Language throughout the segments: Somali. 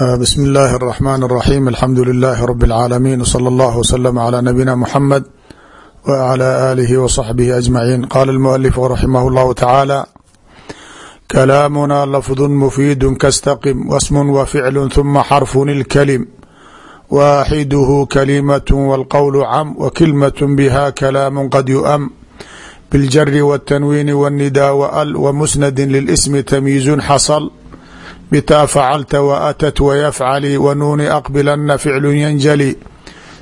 bsmi اllahi الرحmn الرaxيm alxamdu لilaahi rb العaalamiin wslى اllah wslm عlى nabiyina mxamed wعlى alihi وصaxbihi aجmaciin qala اlmualifu raximah اllahu tacaala kalaamuna lafdu mufiidu kastaqim wasm waficlu ثuma xarfun اlkalim waaxiduhu kalimaة wاlqowl cam wakilmaة biha kalaamu qad yu'm biاljari wالtanwiini wالnida wal wmusnadi lilismi tamyiizu btaa facalta waatat wayafcali wanuuni aqbilana ficlu yanjali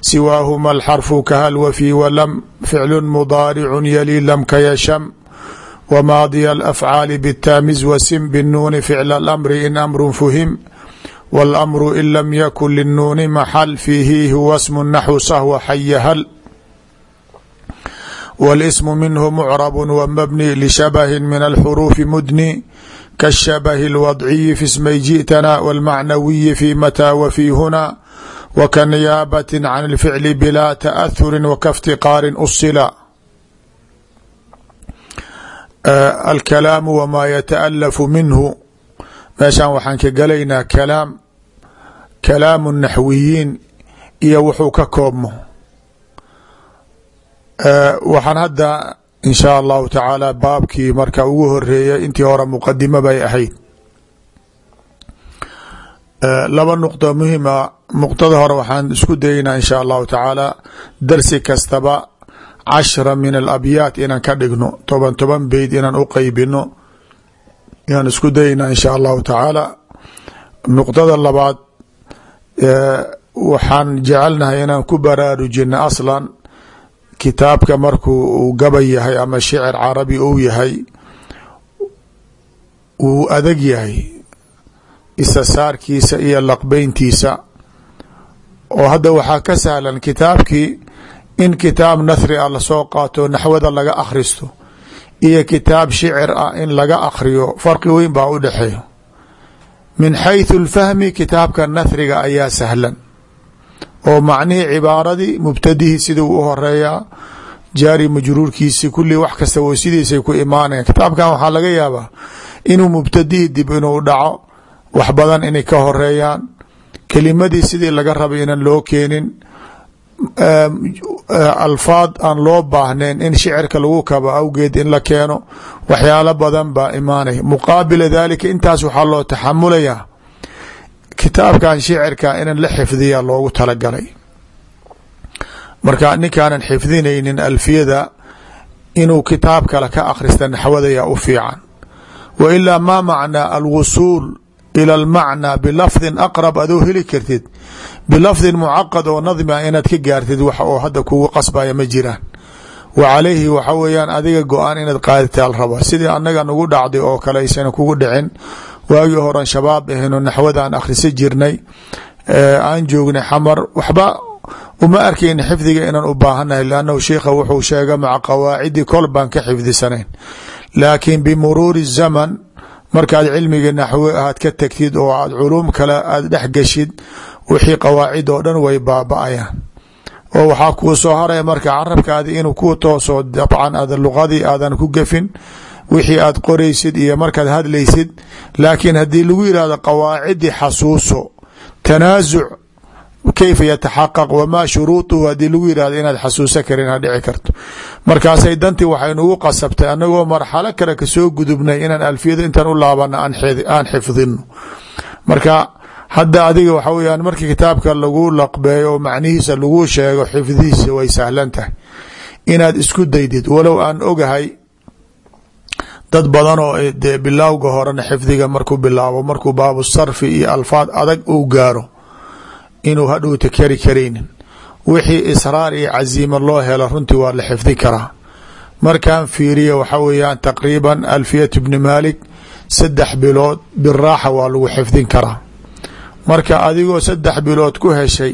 siwaahuma alxarfu kahal wafii walam ficlu mudaaricu yali lam kayasham wamaadiya alafcaali bitaamiz wasim binuuni ficla alamri in amru fuhim waاlamru in lam yakun linuuni maxal fiihi huwa smu naxwu sahwa xayahal wاlsmu minhu mucrabu wmabni lishabahi min alxuruufi mudni kaالshabh اlwadciyi fi smay jiئtana wاlmacnawiyi fi matىa w fi huna wkaniyaabaة can اlficli bila taأhuri wakaftiqaarin usila alkalaamu wmaa yataأlafu minhu meeshan waxaan ka galaynaa kalaam kalaamu naxwiyiin iyo wuxuu ka koobmo waxaan hadda in shaa allahu tacaala baabkii marka ugu horeeyay intii hore muqadimo bay ahayd. Laba nuqdo muhima nuqdada hore waxaan isku dayeynaa in shaa allahu tacaala darsi kastaba cashra min alabyaat inaan ka dhigno toban toban beyd inaan u qeybino inaan isku dayeynaa in shaa allahu tacaala nuqdada labaad waxaan jecelnahay inaan ku baraarujina aslan kitaabka markuu uu gabay yahay ama shicir carabi uu yahay wuu adag yahay isasaarkiisa iyo laqbeyntiisa. Oo hadda waxaa ka sahlan kitaabkii in kitaab nathri ah la soo qaato naxwada laga akhristo iyo kitaab shicir ah in laga akhriyo farqi weyn baa u dhexeeyo min xayثu اlfahmi kitaabka nathriga ayaa sahlan oo macnihii cibaaradii mubtadihii siduu u horeeyaa jaari majruurkiisi kulli wax kasta w sidiisay ku imaanayan kitaabkan waxaa laga yaabaa inuu mubtadihii dib inuu dhaco wax badan inay ka horeeyaan kelimadii sidii laga rabay inaan loo keenin alfaad aan loo baahnayn in shicirka lagu kabo awgeed in la keeno waxyaalo badan baa imaanaya muqaabila dalika intaas waxaa loo taxamulayaa kitaabkan shicirka inan la xifdiya loogu talagalay. Marka ninkaanan xifdinaynin alfiyada inuu kitaab kale ka akhrista naxwadaya u fiican. Wa ilaa maa macnaa alwusuul ila almacnaa bilafdin aqrab adoo heli kartid. Bilafdin mucaqad oo nadmia inaad ka gaartid wax oo hadda kugu qasbaya ma jiraan. Wa calayhi waxa weeyaan adiga go'aan inaad qaadita al raba. Sidii anaga nagu dhacday oo kale aysan kugu dhicin waagii horan shabaab ahayno naxwadaan akhrisa jirnay aan joognay xamar. Waxba uma arkayna xifdiga inaan u baahanahay lannahu sheikha wuxuu sheega maca qawaacidi kol baan ka xifdisanayn. Laakiin bimuruuri zaman markaad cilmiga naxwe aad ka tagtid oo aad culuum kale aad dhex gashid wixii qawaacid oo dhan way baaba-ayaan. Oo waxaa kuu soo haraya marka carabkaadi inuu ku tooso dabcan aad luqadii aadan ku gafin wixii aad qoraysid iyo markaad hadlaysid laakiin haddii lagu yihahdo qawaacidii xasuuso tanaasuc kayfa yataxaqaq wamaa shuruuduhu haddii lagu yihahdo inaad xasuusan karin ha dhici karto. Markaasay dantii waxay nugu qasabtay anagoo marxalo kale ka soo gudubnay inaan alfiyada intaan u laabana aan xifdino marka hadda adiga waxa weyaan markii kitaabka lagu laqbeeyo oo macnihiisa lagu sheego xifdihiisa way sahlan tahay. Inaad isku daydid walow aan ogahay dad badan oo dee bilowga horena xifdiga markuu bilaabo markuu baabu sarfi iyo alfaad adag uu gaaro inuu hadhowta kari karaynin wixii israar iyo caziima loo helo runtii waa la xifdi karaa. Markaan fiiriya waxa weeyaan taqriiban alfiyat bni malik saddex bilood biraaxa waa lagu xifdin karaa. Marka adigoo saddex bilood ku heshay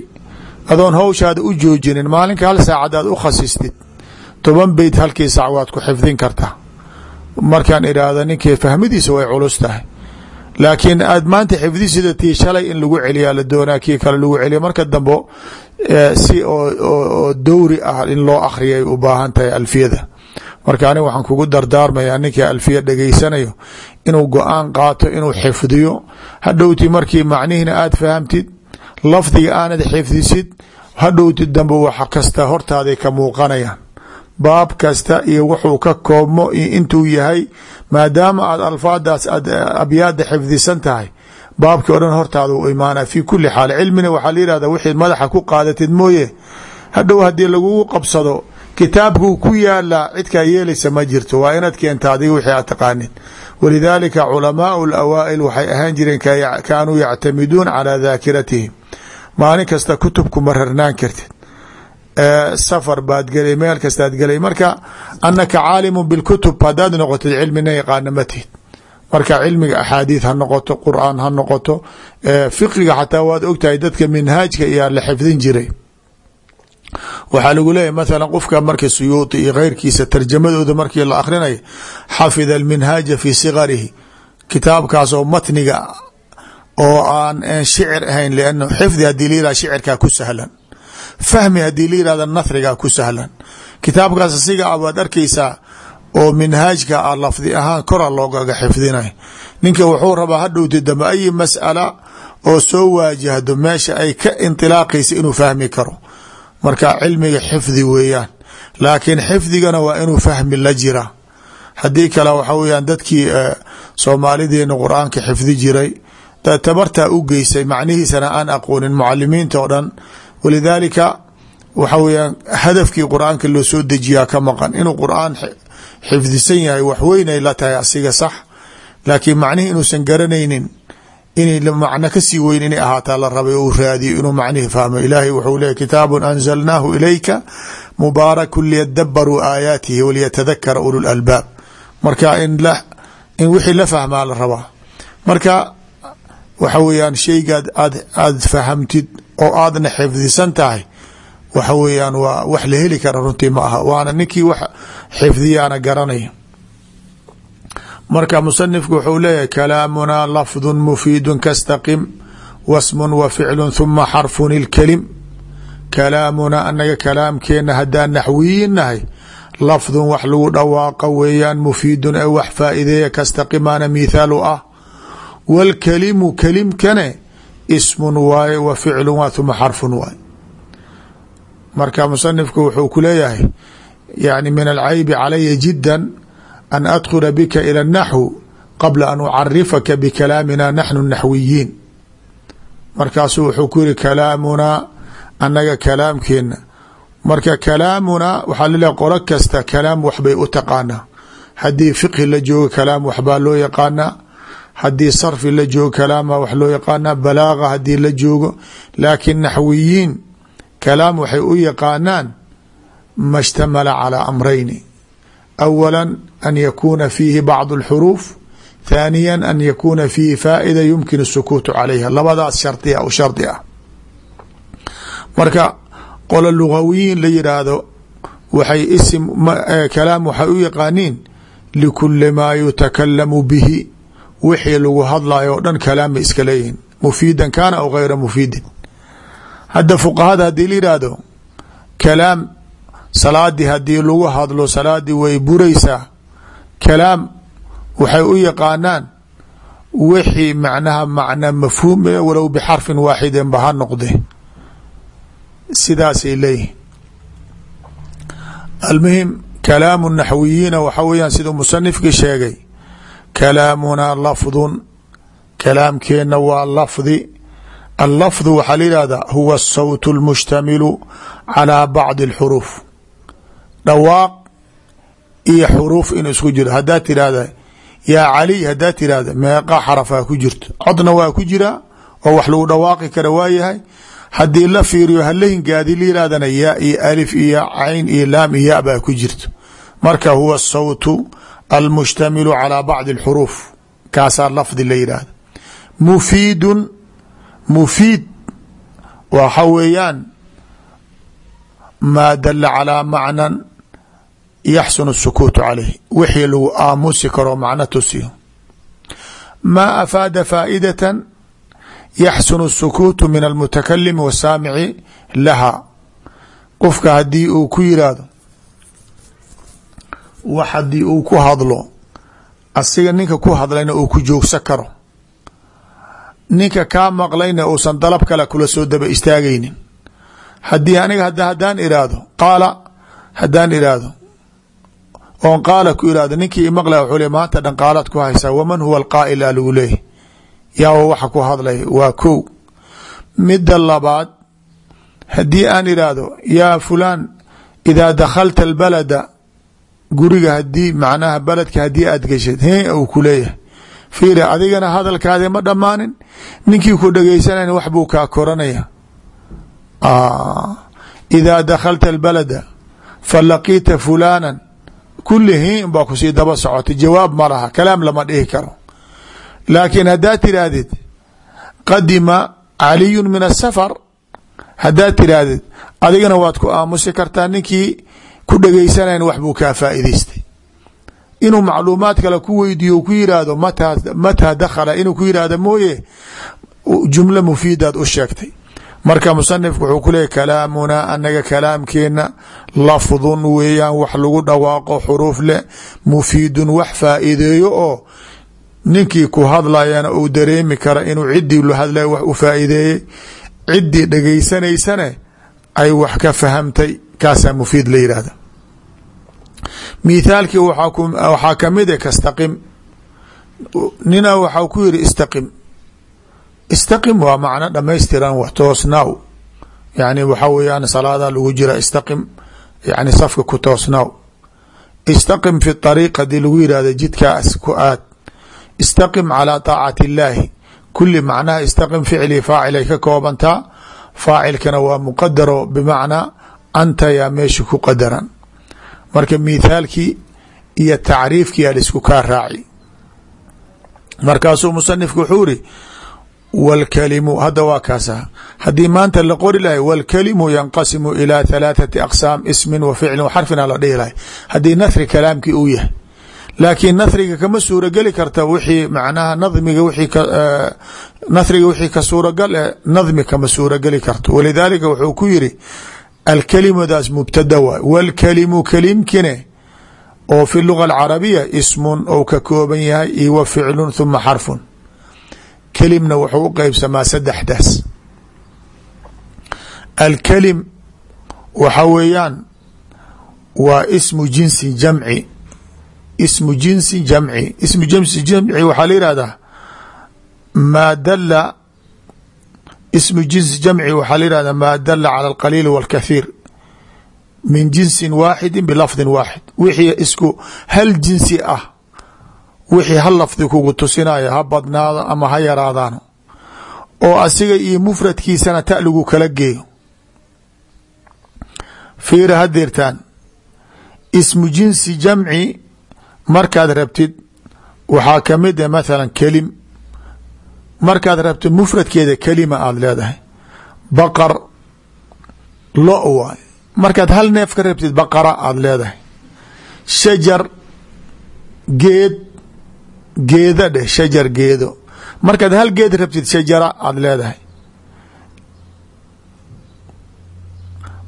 adoon hawshaada u joojinin maalinka hal saacad aad u khasistid toban beyt halkii sac waad ku xifdin kartaa markaan idhaahda ninkii fahmadiisa way culus tahay. Laakiin aad maanta xifdisida tii shalay in lagu celiyaa la doonaa kii kale lagu celiya marka dambe si oo dowri ah in loo akhriyay u baahan tahay alfiyada. Marka aniga waxaan kugu dardaarmayaa ninkii alfiya dhegaysanayo inuu go'aan qaato inuu xifdiyo. Hadhowti markii macnihiina aada fahamtid lafdiga aanad xifdisid hadhowti dambe wax kasta hortaaday ka muuqanayaan baab kasta iyo wuxuu ka koobmo iyo intuu yahay maadaama aad alfaadaas aad abyaada xifdisan tahay baabkii o dhan hortaada u imaana fi kuli xaal cilmina waxaa la yihahda wixii madaxa ku qaadatid mooye hadhow haddii lagugu qabsado kitaabkuu ku yaalaa cidkaa yeelaysa ma jirto. Waa inaad keenta adiga wixii aad taqaanid. Walidaalika culamaau lawaa'il waxay ahaan jireen kasta kutubku rarnaan kartid safar baad gelay meel kastaad gelay. Marka anaka caalimu bilkutub haddaad noqotid cilmina yaqaana matihid marka cilmiga axaadiid ha noqoto qur'aan ha noqoto fiqiga xataa waad ogtahay dadka minhaajka iyaa la xifdin jiray. Waxaa lagu leeyahy mathala qofka marka suyuudi iyo keyrkiisa tarjamadooda markii la akhrinayo xafida alminhaaja fi sigarihi kitaabkaasoo matniga oo aan shicir ahayn liannahu xifdi haddii la shicirkaa ku sahlan fahmi haddii la yihahda nathrigaa ku sahlan. Kitaabkaas asiga a baad arkaysaa oo minhaajka a lafdi ahaan kora loogaga xifdinay. Ninka wuxuu rabaa hadhowti dambe ayi mas'ala oo soo waajahdo meesha ay ka indilaaqaysa inuu fahmi karo. Marka cilmiga xifdi weeyaan laakiin xifdigana waa inuu fahmi la jira. Haddii kale waxa weyaan dadkii soomaalideena qur'aanka xifdi jiray. Tabartaa u geysay macnihiisana aan aqoonin mucalimiinta oo dhan walidaalika waxa weyaan hadafkii qur'aanka loo soo dejiyaa ka maqan. Inuu qur'aan xifdisan yahay waxweynay la tahay asiga sax. Laakiin macnihi inuusan garanaynin inay macno ka sii weyn inay ahaataa la rabay uu raadiyo inuu macnihi fahmo. Ilaahay wuxuu leeyay kitaabun anzalnaahu ilayka mubaarakun liyadabaruu aayaatihi waliyatadakara ulu albaab. Marka in in wixii la fahmaa la rabaa. Marka aad aad oo aadna xifdisan tahay waxa weeyaan waa wax la heli kara runtii ma aha waana ninkii wax xifdiyaana garanaya. Marka musanifku wuxuu leeyahay kalaamunaa lafdu mufiidu kastaqim wasmun wa ficlu huma xarfun ilkelim kalaamunaa anaga kalaamkeena haddaan naxwiyin nahay lafdun wax lagu dhawaaqa weeyaan mufiidun ee wax faa'ideeya kastaqimaana mithaal ah. Wاlkelimu kelimkane اسم waaye wa ficlun waa uma xarfun waay. Marka musanifku wuxuu ku leeyahay yani min alcaybi calaya jiddan an adkhula bika ila اnaxw qabla an ucarifaka bikalaamina naxnu naxwiyiin markaasuu wuxuu ku yihi kalaamunaa annaga kalaamkeena marka kalaamunaa waxaa laleeyahy qolo kasta kalaam waxbay u taqaanaa. Haddii fiqhi la joogo kalaam waxbaa loo yaqaanaa haddii sarfi la joogo kalaama wax loo yaqaanaa balaaga haddii la joogo. Laakiin naxwiyiin kalaam waxay u yaqaanaan ma shtamala calaa amrayni. Awala an yakuuna fiihi bacdu alxuruuf thaaniya an yakuuna fiihi faaida yumkin asukuutu calayha. Labadaas shardiya ah u shardi ah. Marka qolo lugawiyiin la yihaahdo waxay isim eh, kalaam waxay u yaqaaniin likuli maa yutakalamu bihi wixii lagu hadlayo o dhan kalaam iska leeyihiin mufiidan kaana aw gayra mufiidin. Hadda fuqahada haddii la yidhaahdo kalaam salaadii haddii lagu hadlo salaadii way buraysaa. Kalaam waxay u yaqaanaan wixii macnaha macna mafhuum walow bixarfin waaxidin ba ha noqde. Sidaasay leeyihiin almuhim kalaamu naxwiyiina waxa weeyaan siduu musanifkii sheegay kalaamunaa lafdun. Kalaamkeenna waa lafdi. Allafdu waxaa layihahdaa huwa asawt اlmushtamilu calaa bacdi اlxuruuf dhawaaq iyo xuruuf inuu isku jiro. Haddaad tidhaahda yaa caliy haddaad tidhaahda meeqa xarafaa ku jirto. Codna waa ku jiraa oo wax lagu dhawaaqi kara waayahay haddii la fiiriyo halahingaadi layihahdana yaa iyo alif iyo cayn iyo laam iyo ya baa ku jirto. Marka huwa asawtu almushtamilu calىa bacdi اlxuruuf kaasaa lafdi la yidhaahda mufiidun mufiid waxa weeyaan maa dala calىa macnan yaxsun الsukuutu calayh wixii lagu aamusi karo macno tusiyo maa afaada faa'idata yaxsun الsukuutu min almutakalimi wasaamici laha qofka haddii uu ku yiraahdo wax haddii uu ku hadlo asiga ninka ku hadlayna uu ku joogsan karo. Ninka kaa maqlayna uusan dalab kale kula soo daba istaagaynin. Haddii aniga haddaan iraahdo qaala haddaan iraahdo. Oon qaala ku irahdo ninkii imaqlay wuxuu le maanta dhan ku haysaa waman huwa alqaa'il a lagu leeyahy yaawa waxa ku hadlay waa kow. Midda labaad haddii aan iraahdo yaa fulaan idaa dakhalta albalada guriga haddii macnaha baledka haddii aad geshid he uu ku fiiri adigana hadalkaadi ma dhammaanin. Ninkii ku dhegeysanayna wax buu kaa koranaya idaa dakhalta albalada falaqiita fulaanan kulli hin baa ku sii daba socotay jawaab ma laha kalaam lama dhihi karo. Laakiin haddaad tiraahdid qadima caliyu min asafar haddaad tiraahdid adigana waad ku aamusi kartaa ninkii ku dhegeysanayna wax buu kaa faa'idaystay inuu macluumaad kale ku weydiiyo ku yiraahdo mataa mataa dakhala inuu ku yiraahdo mooye jumla mufiidaad u sheegtay. Marka musanifku wuxuu ku leeyay kalaamunaa anaga kalaamkeena lafdun weeyaan wax lagu dhawaaqo xuruuf leh mufiidun wax faa'iideeyo oo ninkii ku hadlayana uu dareemi kara inuu ciddii la hadlaya wax u faa'iideeyey ciddii dhegaysanaysane ay wax ka fahamtay kaasaa mufiid la yidhaahda mithaalkii waxaa ka mid e kastaqim. Nina waxaa ku yiri istaqim. Istaqim waa macno dhamaystiran w toosnaaw yani waxaa weyaan salaada lagu jira istaqim. Yani safka ku toosnaaw istaqim fi ariiq haddii lagu yihahdo jidkaas ku aad. Istaqim calaa taacati illaahi kuli macnaha istaqim ficlii faacil ay ka koobantaa. Faacilkana waa muqadaro bimacnaa anta yaa meesha ku qadaran marka mithaalkii iyo tacriifkii alisku kaa raaci markaasuu musanifku wuxuu iri wاlkalimu hadda waa kaasa haddii maanta la qori lahay wاlkalimu yanqasimu ilى ثalaaثati aqsaam ismin wa ficlin wa xarfina la dhihi lahay haddii nahri kalaamkii uu yahay laakiin nahriga kama suurageli karta wixii macnaha nadmiga wii nahriga wixii ka suuragal e nadmi kama suurageli karto walidaalika wuxuu ku yiri alkalimadaas mubtada waay wاlkalimu kalimkine oo fi luga alcarabiya ismun ou ka kooban yahay iyo wa ficlu huma xarfun kelimna wuxuu u qeybsamaa saddexdaas alkelim waxa weeyaan waa ismu jinsi jamci ismu jinsi jamci ismu jinsi jamci waxaa la yihahdaa maa dala ismu jinsi jamci waxaa la yihahdaa maa dala cala alqaliil wاlkathiir min jinsi waaxidi bilafdin waaxid wixii isku hal jinsi ah wixii hal lafdi kugu tusinaya ha badnaado ama ha yaraadaano oo asiga iyo mufradkiisana ta lagu kala geeyo. Fiira hadeertaan ismu jinsi jamci markaad rabtid waxaa ka mid a mathala kelim markaad rabtid mufradkeeda kelima aada leedahay. Baqar lo waay. Markaad hal neef ka rabtid baqara aada leedahay. Shajar geed geeda dheh shajar geedo. Markaad hal geed rabtid shajara aada leedahay.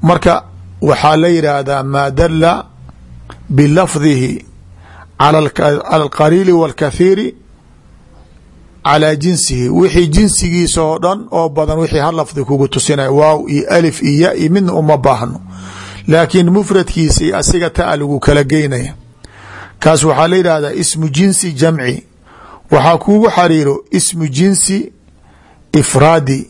Marka waxaa la yidhaahdaa maa dala bilafdihi cala alqaliili wاlkathiiri calaa jinsihi. Wixii jinsigiisa oo dhan oo badan wixii hal lafdi kugu tusinaya waaw iyo alif iyo ya iyo midna uma baahno. Laakiin mufradkiisa iyo asiga taa lagu kala geynaya. Kaas waxaa la yidhahdaa ismu jinsi jamci. Waxaa kugu xariiro ismu jinsi ifraadi.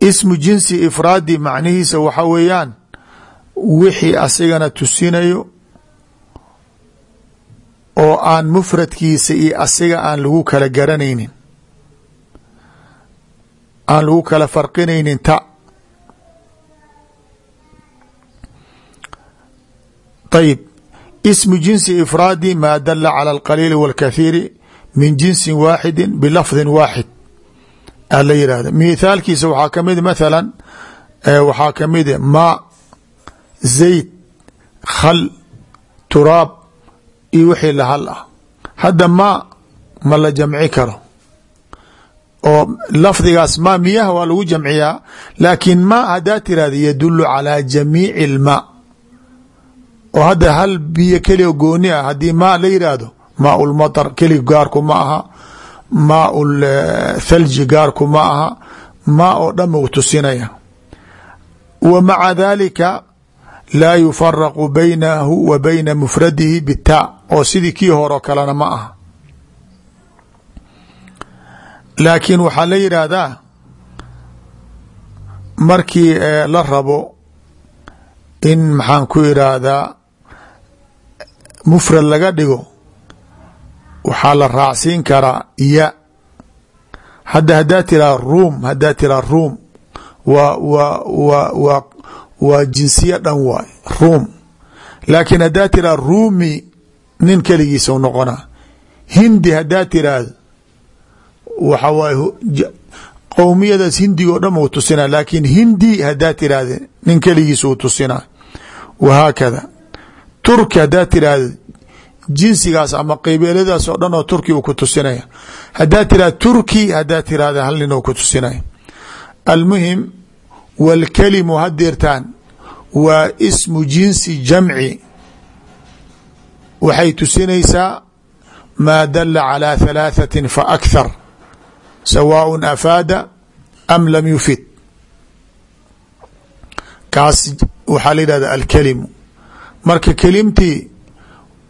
Ismu jinsi ifraadi macnihiisa waxa weeyaan wixii asigana tusinayo oo aan mufradkiisa iyo asiga aan lagu kala garanaynin. Aan lagu kala farqinaynin ta. Ayib ismu jinsi ifraadi maa dala cala alqaliili wاlkathiiri min jinsi waaxidi bilafdin waaxid a la yihahda mithaalkiisa waxaa ka mid mathala waxaa ka mid maa zayd khal turaab iyo wixii lahal ah. Hadda maa ma la jamci karo. Oo lafdigaas ma miyaha waa lagu jamciyaa laakiin ma haddaa tirahda yadulu calى jamiici اlmaa oo hadda hal biyo keliya gooni ah haddii maa la yidhaahdo maa ulmatar keli gaarku ma aha maa ul thalji gaarku ma aha maa oo dhan u tusinaya. Wa maca dalika laa yufaraqu baynahu wa bayna mufradihi bitaa oo sidii kii horeo kalena ma aha. Laakiin waxaa la yidhaahdaa markii la rabo in maxaan ku idhaahdaa mufrad laga dhigo waxaa la raacsiin karaa ya. Hadda haddaa tiraa ruum haddaa tiraa ruum waa wa wa wa waa jinsiya dhan waay. Ruum. Laakiin haddaa tiraa ruumi nin keligiisa u noqonaa hindi haddaa tiraahdo waxa waaye qowmiyadaas hindiga o dhan u tusinaa. Laakiin hindi haddaa tiraahde nin keligiisa uu tusinaa. Wahaakada turki haddaa tiraahdo jinsigaas ama qabiiladaas oo dhan oo turki uu ku tusinaya. Haddaa tirahdo turki haddaa tirahda hal nin oo ku tusinaya. Almuhim wاlkalimu hadeertaan waa ismu jinsi jamci waxay tusinaysaa maa dala calى ثalaaثaة faأkhar sawaaء afaada am lam yufid kaas waxaa la yidhahda alkalimu marka kelimtii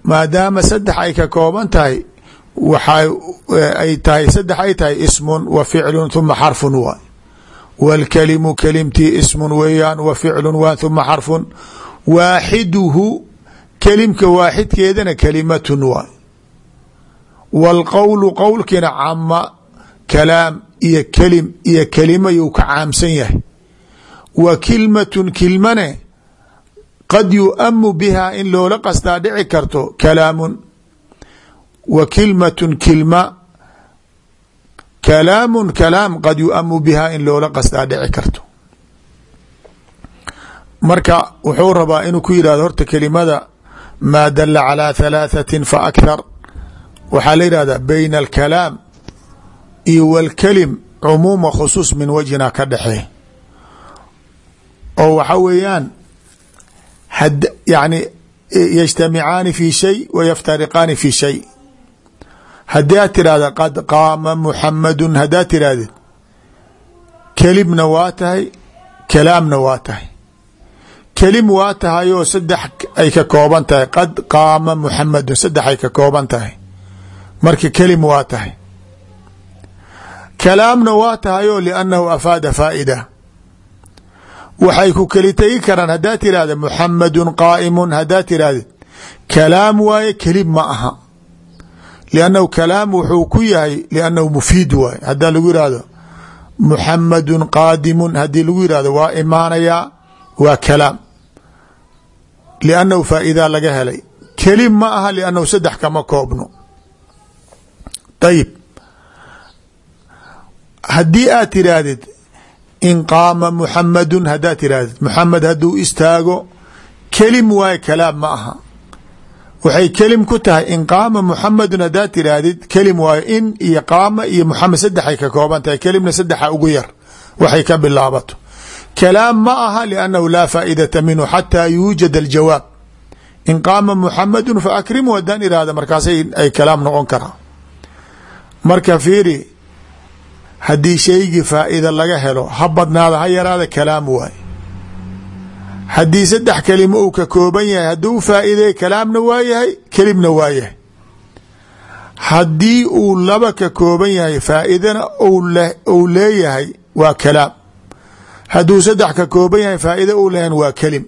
maadaama saddex ay ka kooban tahay waxa ay tahay saddex ay tahay ismun wa ficlu huma xarfun waay wاlkalimu kelimtii ismun weeyaan wa ficlu waa huma xarfun waaxiduhu kelimka waaxidkeedana kalimatun waay wاlqowlu qowlkiina cama kalaam iyo kelim iyo kelima yuu ka caamsan yahay wa kilmatun kilmane qad yuamu biha in loola qastaa dhici karto kalaamun wa kilmatun kilma kalaamun kalaam qad yuamu bihaa in loola qasdaa dhici karto. Marka wuxuu rabaa inuu ku yidhahdo horta kelimada maa dala calaa halaahatin fa akhar waxaa la yidhahdaa bayna alkalaam iyo walkalim cumuuma khusuus min wajhina ka dhexee oo waxa weeyaan yani yajtamicaani fi shay wa yaftariqaani fi shay haddaad tirahda qad qaama muxamadu haddaad tirahdid kelimna waa tahay kalaamna waa tahay. Kelim waa tahay oo saddex ay ka kooban tahay. Qad qaama muxamadun saddex ay ka kooban tahay. Marka kelim waa tahay. Kalaamna waa tahay oo liannahu afaada faa'ida waxay ku keli karaan haddaad tirahda muxamadun qaa'imun haddaad tirahdid kalaam waaye kelim ma aha liannahu kalaam wuxuu ku yahay liannahu mufiid waaye haddaa lagu yihahdo muxamadun qaadimun haddii lagu yihahdo waa imaanayaa waa kalaam liannahu faa'idaa laga helay kelim ma aha liannahu saddex kama koobno ayib haddii aad tiraahdid in qaama muxamadun haddaad tirahdid muxamed hadduu istaago kelim waaye kalaam ma aha waxay kelim ku tahay in qaama muxamedun haddaad tiraahdid kelim waayo in iyo qaama iyo muxamed saddexay ka kooban tahay kelimna saddexa ugu yar waxay ka bilaabato. Kalaam ma aha liannahu laa faa'idata minhu xataa yuujad aljawaab. In qaama muxamedun fa akrimu haddaan irahda markaasay ay kalaam noqon karaa marka fiiri haddii shaygii faa'ida laga helo ha badnaada ha yaraada kalaam waaye haddii saddex kelimo uu ka kooban yahay hadduu faa'ideey kalaamna waa yahay kelimna waa yahay. Haddii uu laba ka kooban yahay faa'idana uu leeyahay waa kalaam. Hadduu saddex ka kooban yahay faa'ida uu leeyahan waa kelim.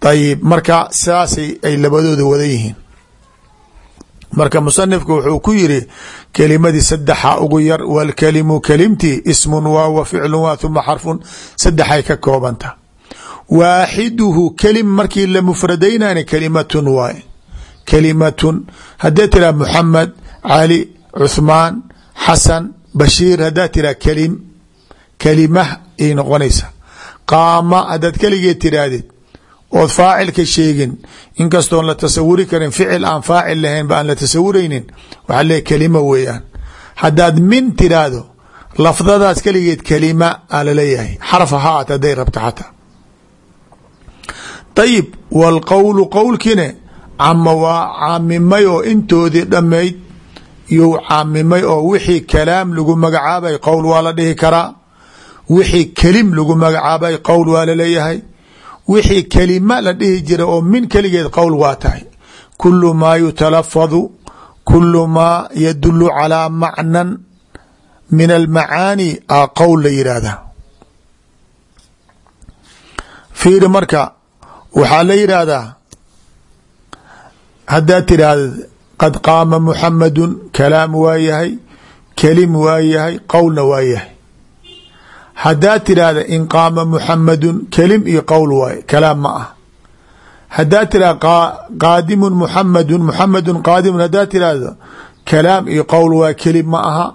Ayib marka saasay ay labadooda wada yihiin. Marka musanifku wuxuu ku yiri kelimadii saddexa ugu yar wاlkelimu kelimtii ismun waa wa ficlu waa huma xarfun saddexay ka koobanta waaxiduhu kelim markii la mufradaynani kelimatun waaye kelimatun haddee tiraa muxamed cali cuthmaan xasan bashiir haddaa tiraa kelim kelimah ay noqonaysa. Qaama haddaad keligeed tiraahdid ood faacilka sheegin inkastoon la tasawuri karin ficil aan faacil lahayn ba aan la tasawuraynin waxaa leeay kelima weeyaan. Haddaad min tiraahdo lafdadaas keligeed kelima aa la leeyahay xarf haat hadday ayib wاlqowlu qowlkine cama waa caamimay oo intoodii dhammayd you caamimay oo wixii kalaam lagu magacaabay qowl waa la dhihi karaa wixii kelim lagu magacaabay qowl waa la leeyahay wixii kelima la dhihi jira oo min keligeed qowl waa tahay kulu maa yutalafadu kulu maa yadulu calaa macnan min almacaani a qowl la yidhaahda fiiri marka waxaa la yidhaahdaa haddaad tidhaahda qad qaama muxamadun kalaam waa yahay kelim waa yahay qowlna waa yahay. Haddaad tidhaahda in qaama muxamadun kelim iyo qowl waaye kalaam ma ah haddaad tidhahda qaadimun muxamadun muxamadun qaadimun haddaad tidhaahdo kalaam iyo qowl waa kelim ma aha.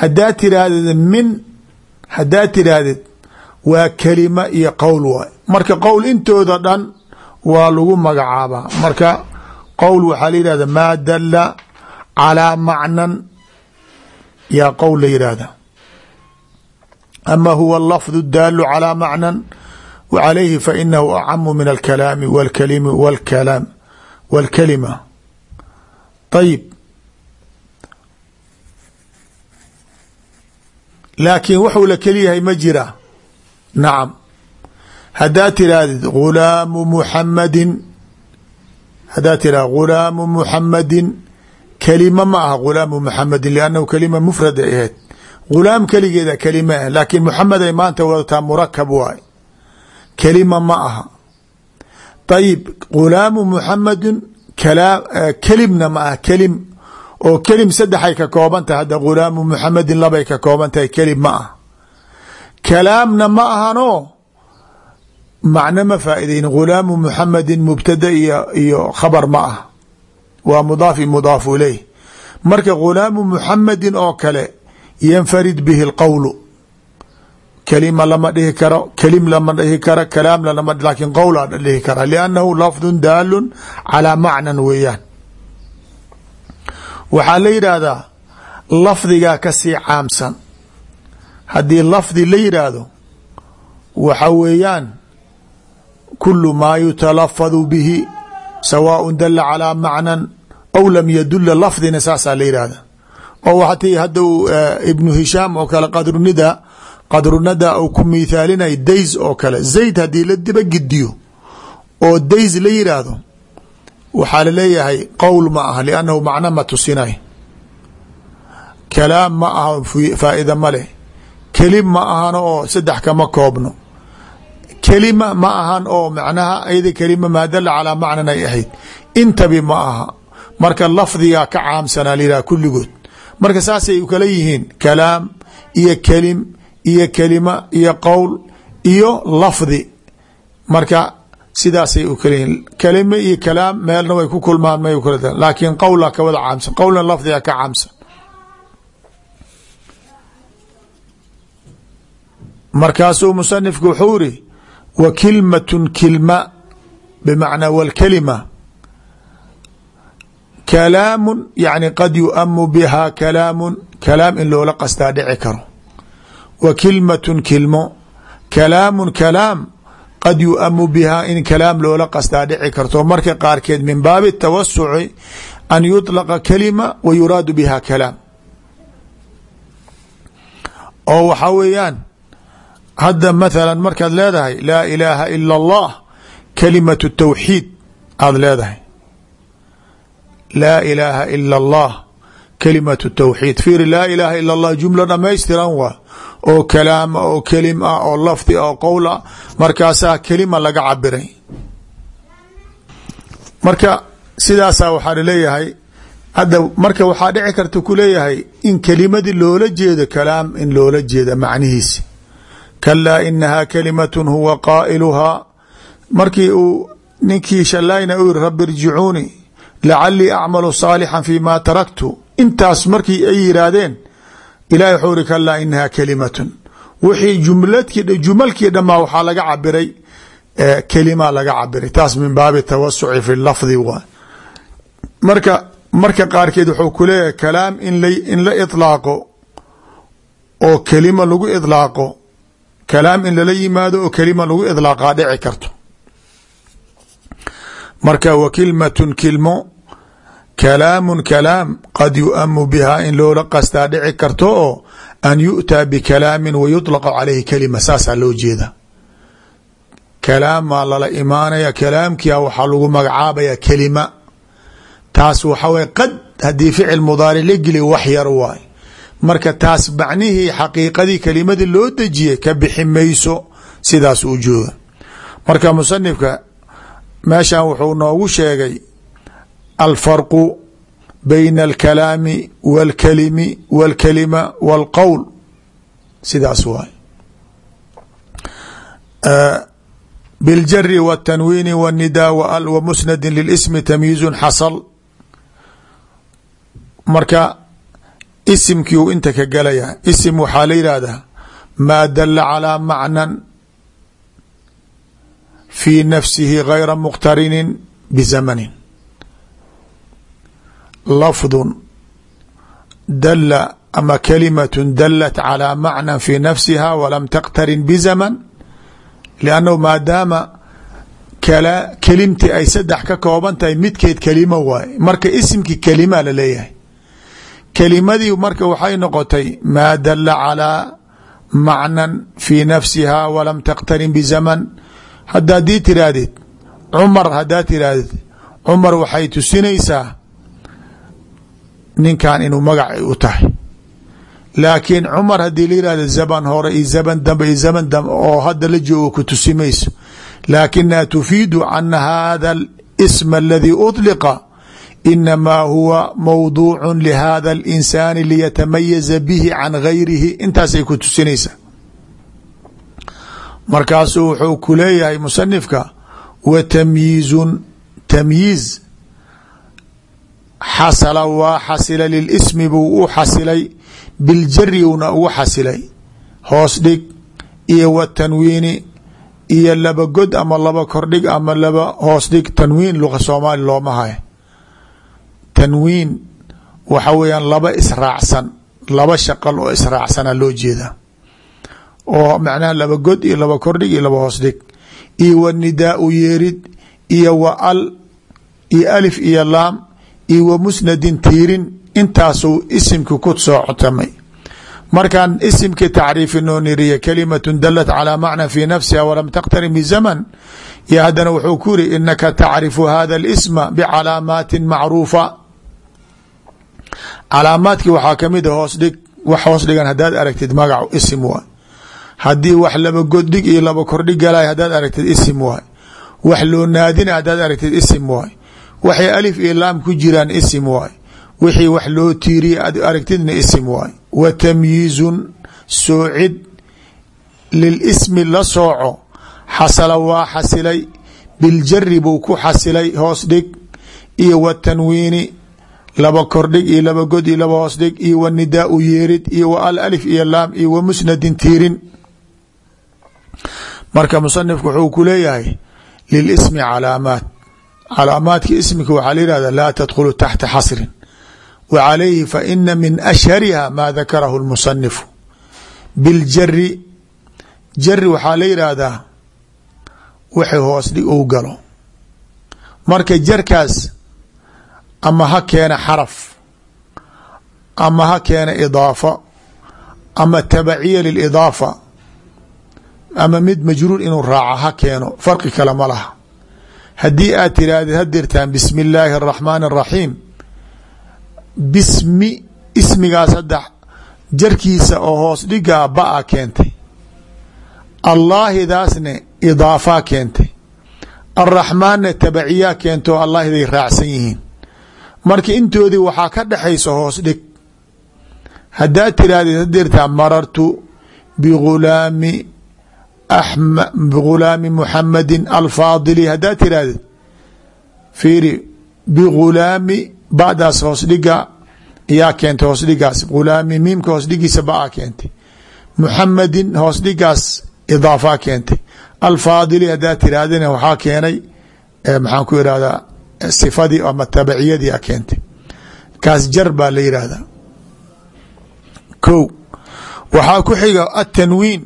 Haddaad tidhaahded min haddaad tidhaahded waa kelima iyo qowl waay marka qowl intooda dhan waa lagu magacaabaa marka qowl waxaa la yihahda maa dala calaa macnan yaa qowl la yihahda ama huwa lafdu daalu calaa macnan w calayhi fainahu acamu min alkalaami wاlkalimi wاlkalaam wاlkalima ayib laakiin waxuu la keliyahay ma jira nacam haddaad tirahdid gulaamu muxamadin haddaad tirahd gulaamu muxamadin kelima ma aha gulaamu muxamadin liannahu kelima mufrad ay ahayd. Gulaam keligeeda kelima ah laakiin muxamed ay maanta wadataa murakab waay. Kelima ma aha. Ayib gulaamu muxamadin kelimna ma aha kelim oo kelim saddexay ka kooban tahay hadda gulaamu muxamedin labay ka kooban tahay kelim ma ah kalaamna ma ahanoo macno ma faa'idayn gulaamu muxamedin mubtada iyo khabar ma ah. Waa mudaaf i mudaafu ilayh. Marka gulaamu muxamedin oo kale yanfarid bihi اlqowlu kelima lama dhihi karo kelim lama dhihi karo kalaam lama laakiin qowla dhihi kara. Liannahu lafdu daalun calaa macnan weeyaan. Waxaa la yidhaahdaa lafdigaa ka sii caamsan. Haddii lafdi la yidhaahdo waxa weeyaan kulu maa yutalafadu bihi sawaaء dala calىa macnan aw lam yadula lafdina saasaa la yidhahda oo waxati hadda ibnu hishaam oo kale qadrunida qadrunada uu ku miithaalinay days oo kale zayd haddii la diba gidiyo oo days la yidhaahdo waxaa la leeyahay qowl ma aha liannahu macno ma tusinay. Kalaam ma aha faa'ida ma leh. Kelim ma ahan oo saddex kama koobno kelima ma ahan oo macnaha ayada kelima maa dala calaa macnan ay ahayd. Intabi ma aha. Marka lafdigaa ka caamsanaa layidhaha kulligood. Marka saasay kala yihiin kalaam iyo kelim iyo kelima iyo qowl iyo lafdi. Marka sidaasay u kala yihiin. Kelime iyo kalaam meelna way ku kulmaan may kula laakiin qowla ka wada caamsan qowlna lafdiga ka caamsan. Markaasuu musanifku wuxuu iri wa kilmatun kilma bimacnaa wاlkalima kalaamu yani qad yuamu biha kalaamu kalaam in loola qastaa dhici karo. Wa kilmatun kilmo kalaamun kalaam qad yuamu bihaa in kalaam loola qastaa dhici karto. Marka qaarkeed min baabi tawasuci an yutlaqa kalima wa yuraadu biha kalaam. Oo waxaa weeyaan hadda mathalan markaad leedahay laa ilaaha ila allah kalimatu tawxiid aada leedahay. Laa ilaaha ila allah kalimatu tawxiid. Fiiri laa ilaaha ila allah jumla dhamaystiran waa oo kalaam oo kelim ah oo lafdi oo qowl ah markaasaa kelima laga cabiray marka sidaasaa waxaa leeyahay hadda marka waxaa dhici karta ku leeyahay in kelimadii loola jeedo kalaam in loola jeeda macnihiisi kalaa inahaa kalimatun huwa qaa'iluhaa markii uu ninkii shalayna u yiri rabi irjicuuni lacalii acmalu saalixan fi ma taraktu. Intaas markii ay yiraahdeen ilahi wxuu iri kalaa inahaa kalimatun. Wixii jumalkii dhamaa waxaa laga cabiray kelima laga cabiray taas min baabi tawasuci fi lafdi wa. Marka marka qaarkeed wuxuu ku leeyahay kalaam in la iطlaaqo oo kelima lagu iطlaaqo kalaam in lala yimaado oo kelima lagu iطlaaqaa dhici karto. Marka wa kilmatun kilmo kalaamun kalaam qad yu'amu bihaa in loola qastaa dhici karto oo an yu'taa bikalaamin wa yuطlaqa calayhi kalima saasaa loo jeeda kalaamaa lala imaanaya kalaamkia waxaa lagu magacaabaya kelima taas waxa weye qad haddii ficil mudaaric la geliy wax yar waay marka taas macnihii xaqiiqadii kelimadii loo dejiyay ka bixi mayso sidaas uu jooga marka musanifka meeshan wuxuu noogu sheegay alfarqu bayna alkalaami wاlkalimi wاlkalima wاlqowl sidaas waay biاljari wالtanwiini wالnidaa wal wamusnadi lilismi tamyiizu xasal marka isimkii uu inta ka galaya isim waxaa la yidhaahdaa maa dala calىa macnan fi nafsihi gayra muqtarinin bizamanin. Lafdu dala ama kalimat dalat calىa macnan fi nafsiha walam taqtarin bizaman liannahu maadaama kelimti ay saddex ka kooban tahay midkeed kelimo waaye marka isimkii kelima la leeyahay kelimadii marka waxay noqotay maa dala calىa macnan fi nafsiha walam taqtarin bizaman hadda haddii tiraahdid cumar haddaad tiraahdid cumar waxay tusinaysaa ninkan inuu magac u tahay laakiin cumar haddii la yihahdo zaban hore iyo zaban dambe iyo zaman dambe oo hadda la joogo ku tusi mayso laakinaha tufiidu ana hada اsm aladii uطliqa inamaa huwa mawduucu lihada اlinsaani liyatamayaza bihi can gayrihi intaasay ku tusinaysaa markaasuu wuxuu ku leeyahay musanifka wa tamyiizun tamyiiz xasala waa xasila lilismi buu u xasilay biljari una ugu xasilay hoos iyo wa tanwiini iyo laba god ama laba kordhig ama laba hoos dhig tanwiin luqa soomaali looma tanwiin waxa weeyaan laba israacsan laba shaqal oo israacsana loo jeeda oo macnaha laba god iyo laba kordhig iyo laba hoos dhig. Iyo wa nidaau yeerid iyo wa al iyo alif iyo laam iyo wa musnadin tiirin intaasuu isimki ku soo markaan isimkii tacriifi noo niriya kalimatu dalat calaa macna fi nafsiha walam taqtarin bizaman iyo haddana wuxuu ku yiri inaka tacrifu hada اlisma bicalaamaatin macruufa calaamaadkii waxaa ka mid a hoos dhig wax hoos dhigan haddaad aragtid magac isim waay. Haddii wax laba goddhig iyo laba kordhig galay haddaad aragtid isim waay. Wax loo naadina haddaad aragtid isim waay. Waxay alif iyo laam ku jiraan isim waay. Wixii wax loo tiiriye ad aragtidna isim waay. Wa tamyiizun soocid lilismi la sooco. Xasala waa xasilay biljari buu ku xasilay hoos dhig. Iyo wa tanwiini laba kordhig iyo laba god iyo laba hoos dhig iyo wa nidaau yeerid iyo wa al alif iyo laam iyo wa musnadin tiirin. Marka musanifku wuxuu ku leeyahay lilismi calaamaat calaamaadka ismika waxaa la yihahda laa tadkhulu taxta xasrin. Wa calayhi fa ina min ashhariha maa dakarahu lmusanifu biljari jari waxaa la yidhaahdaa wixii hoos dhig uu galo. Marka jarkaas ama ha keena xaraf. Ama ha keena idaafa. Ama tabaciya lilidaafa ama mid majruur inuu raaco ha keeno farqi kale ma laha. Haddii aad tirahdid hadirtaan bismi illaahi araxmaani araxiim bismi ismigaas hadda jarkiisa oo hoos dhigaa ba'a keentay. Allaahidaasne idaafaa keentay. Alraxmaanna tabaciyaa keento allaahiday raacsan yihiin marka intoodii waxaa ka dhexaysa hoos dhig. Haddaad tirahdid hadirtaan marartu bigulaami bgulaami muxamadi alfaadili haddaad tirahdid fiiri bigulaami badaas hoos dhiga yaa keentay hoos dhigaas. Gulaami miimka hoos dhigiisa baa keentay. Muxamadin hoos dhigaas idaafaa keentay. Alfaadili haddaad tirahdina waxaa keenay maxaan ku irahdaa sifadii ama tabaciyadii a keentay. Kaas jar baa la yihahdaa ko waxaa ku xiga atanwiin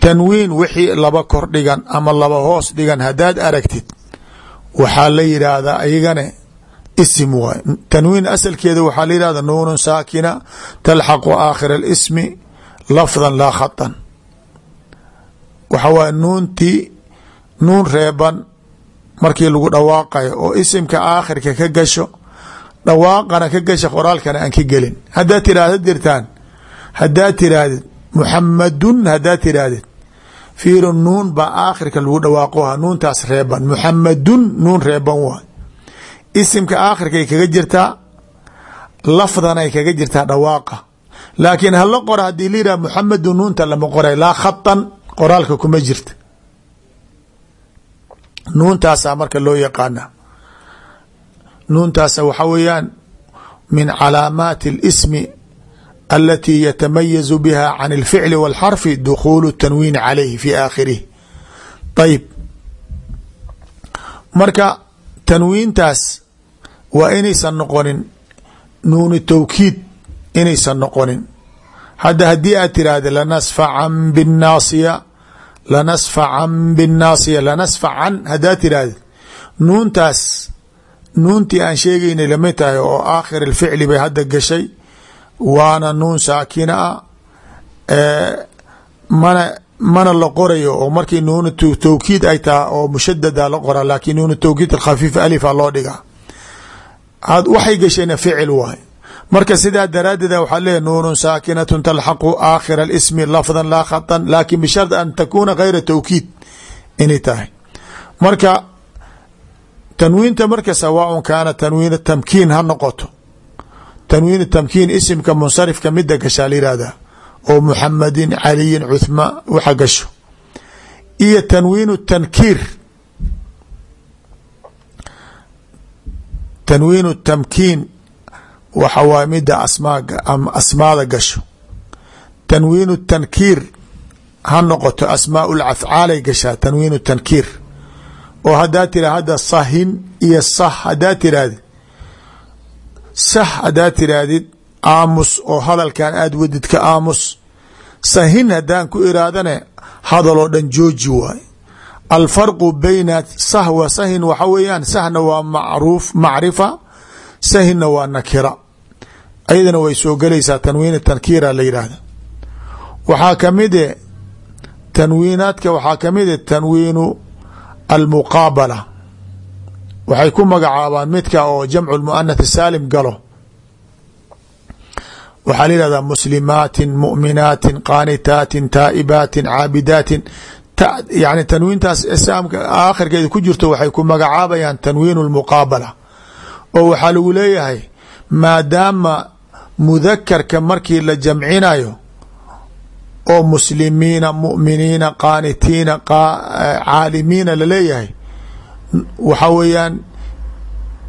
tanwiin wixii laba kor dhigan ama laba hoos dhigan haddaad aragtid waxaa la yidhaahdaa ayagane isim waay. Tanwiin asalkeeda waxaa la yihahda nuunu saakina talxaqu aakhira اlismi lafdan laa khatan waxa waay nuuntii nuun reeban markii lagu dhawaaqayo oo isimka aakhirka ka gasho dhawaaqana ka gasha qoraalkana aan ka gelin. Haddaad tiraahda dirtaan haddaad tirahdid muxamadun haddaad tirahdid fiiro nuun baa aakhirka lagu dhawaaqoha nuuntaas reeban. Muxamadun nuun reeban waay isimka aakhirkay kaga jirtaa lafdanay kaga jirtaa dhawaaqa. Laakiin hala qora haddii la yidhah muxamedun nuunta lama qoray laa khatan qoraalka kuma jirta nuuntaasaa marka loo yaqaana nuuntaasa waxaa weeyaan min calaamaati اlismi alatii yatamayazu biha can اlficli w اlxarfi dukhuulu tanwiini calayhi fi aakhirihi ayib marka tanwiintaas waa inaysan noqonin nuunu tawkiid inaysan noqonin hadda haddii aad tiraahda lanasfacan bاnnaasiya lanasfacan bاnnaasiya lanasfacan haddaad tiraahda nuuntaas nuuntii aan sheegaynay la mid tahay oo aakhir اlficli bay hadda gashay waana nuun saakina ah mana mana la qorayo oo markii nuun tawkiid ay taha oo mushadada la qora laakiin nuun tawkiid khafiif alifa loo dhigaa. Waxay gashayna ficil waay marka sidaa daraadeed waxaa leeyahy nuunu saakinatu talxaqu aakhira اlismi lafda laa khatan laakin bishard an takuna gayra tawkiid inay tahay. Marka tanwiinta marka sawaaء kaana tanwiin tamkiin ha noqoto. Tanwiin tamkiin isimka munsarifka mida gashaa la yihahda oo muxamadin caliyin cuthma waxa gasho. Iyo tanwiin tankiir. Tanwiin tamkiin waxa waay mida asmaada gasho. Tanwiin tankiir ha noqoto asmaa lafcaalay gashaa tanwiin tankiir. Oo hadaa tira hadda sahin iyo sah hadaa tirahdid sah hadaa tirahdid aamus oo hadalkan aad wadid ka aamus. Sahin haddaan ku iraadane hadaloo dhan jooji waay alfarqu bayna sah wa sahin waxa weeyaan sahna waa macruuf macrifa sahinna waa nakira. Ayadana way soo gelaysaa tanwiin tankiira la yidhaahda waxaa kamide tanwiinaadka waxaa kamide tanwiinu almuqaabala. Waxay ku magacaabaan midka oo jamcu lmuanath saalim galo. Waxaa la yihahdaa muslimaatin mu'minaatin qaanitaatin taa'ibaatin caabidaatin. Yani tanwiintaas islaamka aakhirkeeda ku jirto waxay ku magacaabayaan tanwiin lmuqaabala oo waxaa lagu leeyahay maadaama mudakarka markii la jamcinayo oo muslimiina mu'miniina qaanitiina caalimiina la leeyahay waxa weeyaan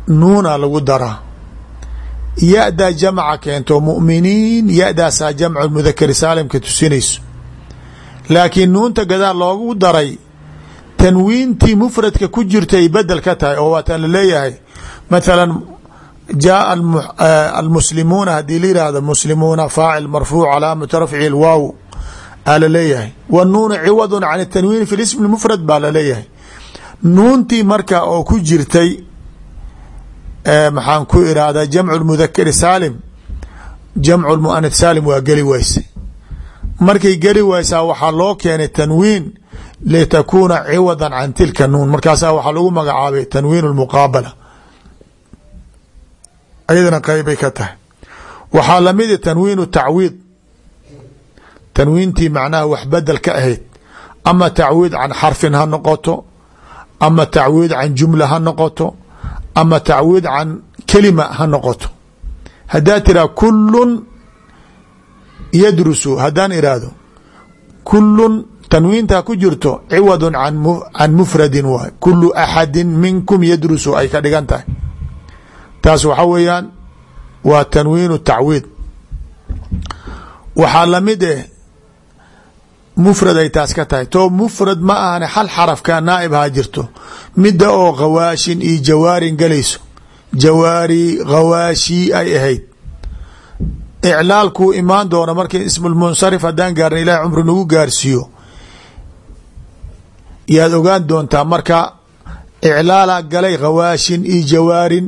nuuna lagu daraa ya-daa jamca keento mu'miniin ya-daasaa jamcu mudakari saalimka tusinayso. Laakiin nuunta gadaal loogu daray tanwiintii mufradka ku jirta ay bedel ka tahay oo waataan la leeyahay mathala jaaa almuslimuuna haddii la yihahdo muslimuuna faacil marfuuc calaamatu rafci lwaaw aa la leeyahay wanuunu ciwadu can tanwiin fi ismi mufrad baa la leeyahay nuuntii marka oo ku jirtay maxaan ku irahdaa jamcu mudakari saalim jamcu muanath saalim waa geli wayse markay geli waysaa waxaa loo keenay tanwiin litakuuna ciwada can tilka nuun markaasaa waxaa lagu magacaabay tanwiin muqaabala ayadana qeybay ka tahay. Waxaa lamida tanwiinu tacwiid. Tanwiintii macnaha wax bedel ka ahayd. Ama tacwiid can xarfin ha noqoto. Ama tacwiid can jumla ha noqoto. Ama tacwiid can kelima ha noqoto. Haddaa tiraa kulun yadrusu haddaan iraahdo kulun tanwiintaa ku jirto ciwadu can mufradin waay. Kulu axadi minkum yadrusu ay ka dhigan tahay taas waxa weeyaan waa tanwiinu tacwiid. Waxaa la mid eh mufrad ay taas ka tahay. To mufrad ma ahane hal xarafka naaib haa jirto. Midda oo khawaashin iyo jawaarin galayso. Jawaari khawaashi ay ahayd. Iclaalkuu imaan doona markii ismulmunsarif haddaan gaarna ilahay cumri nagu gaarsiiyo. Yaad ogaan doontaa marka iclaala galay khawaashin iyo jawaarin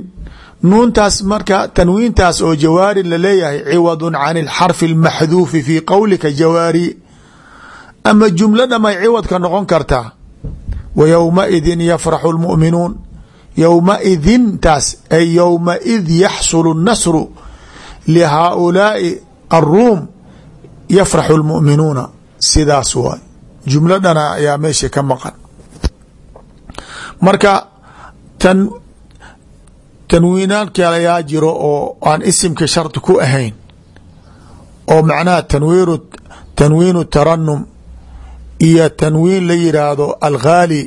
nuuntaas marka tanwiintaas oo jawaarin laleeyahay ciwadu can اlxarfi اlmaxduufi fi qowlika jawaari ama jumlo dhamay ciwadka noqon kartaa wa ywmaidin yafraxu اlmu'minuun ywmaidin taas ay ywmaid yaxsulu الnasru lihaaulaai aلruum yafraxu اlmu'minuuna sidaas waay jumlo dhana ayaa meesha ka maqan marka tan tanwiinaan kale ayaa jiro oo aan isimka shardi ku ahayn oo macnaha tanwiinu tanwiinu taranum iyo tanwiin la yidhaahdo alghaali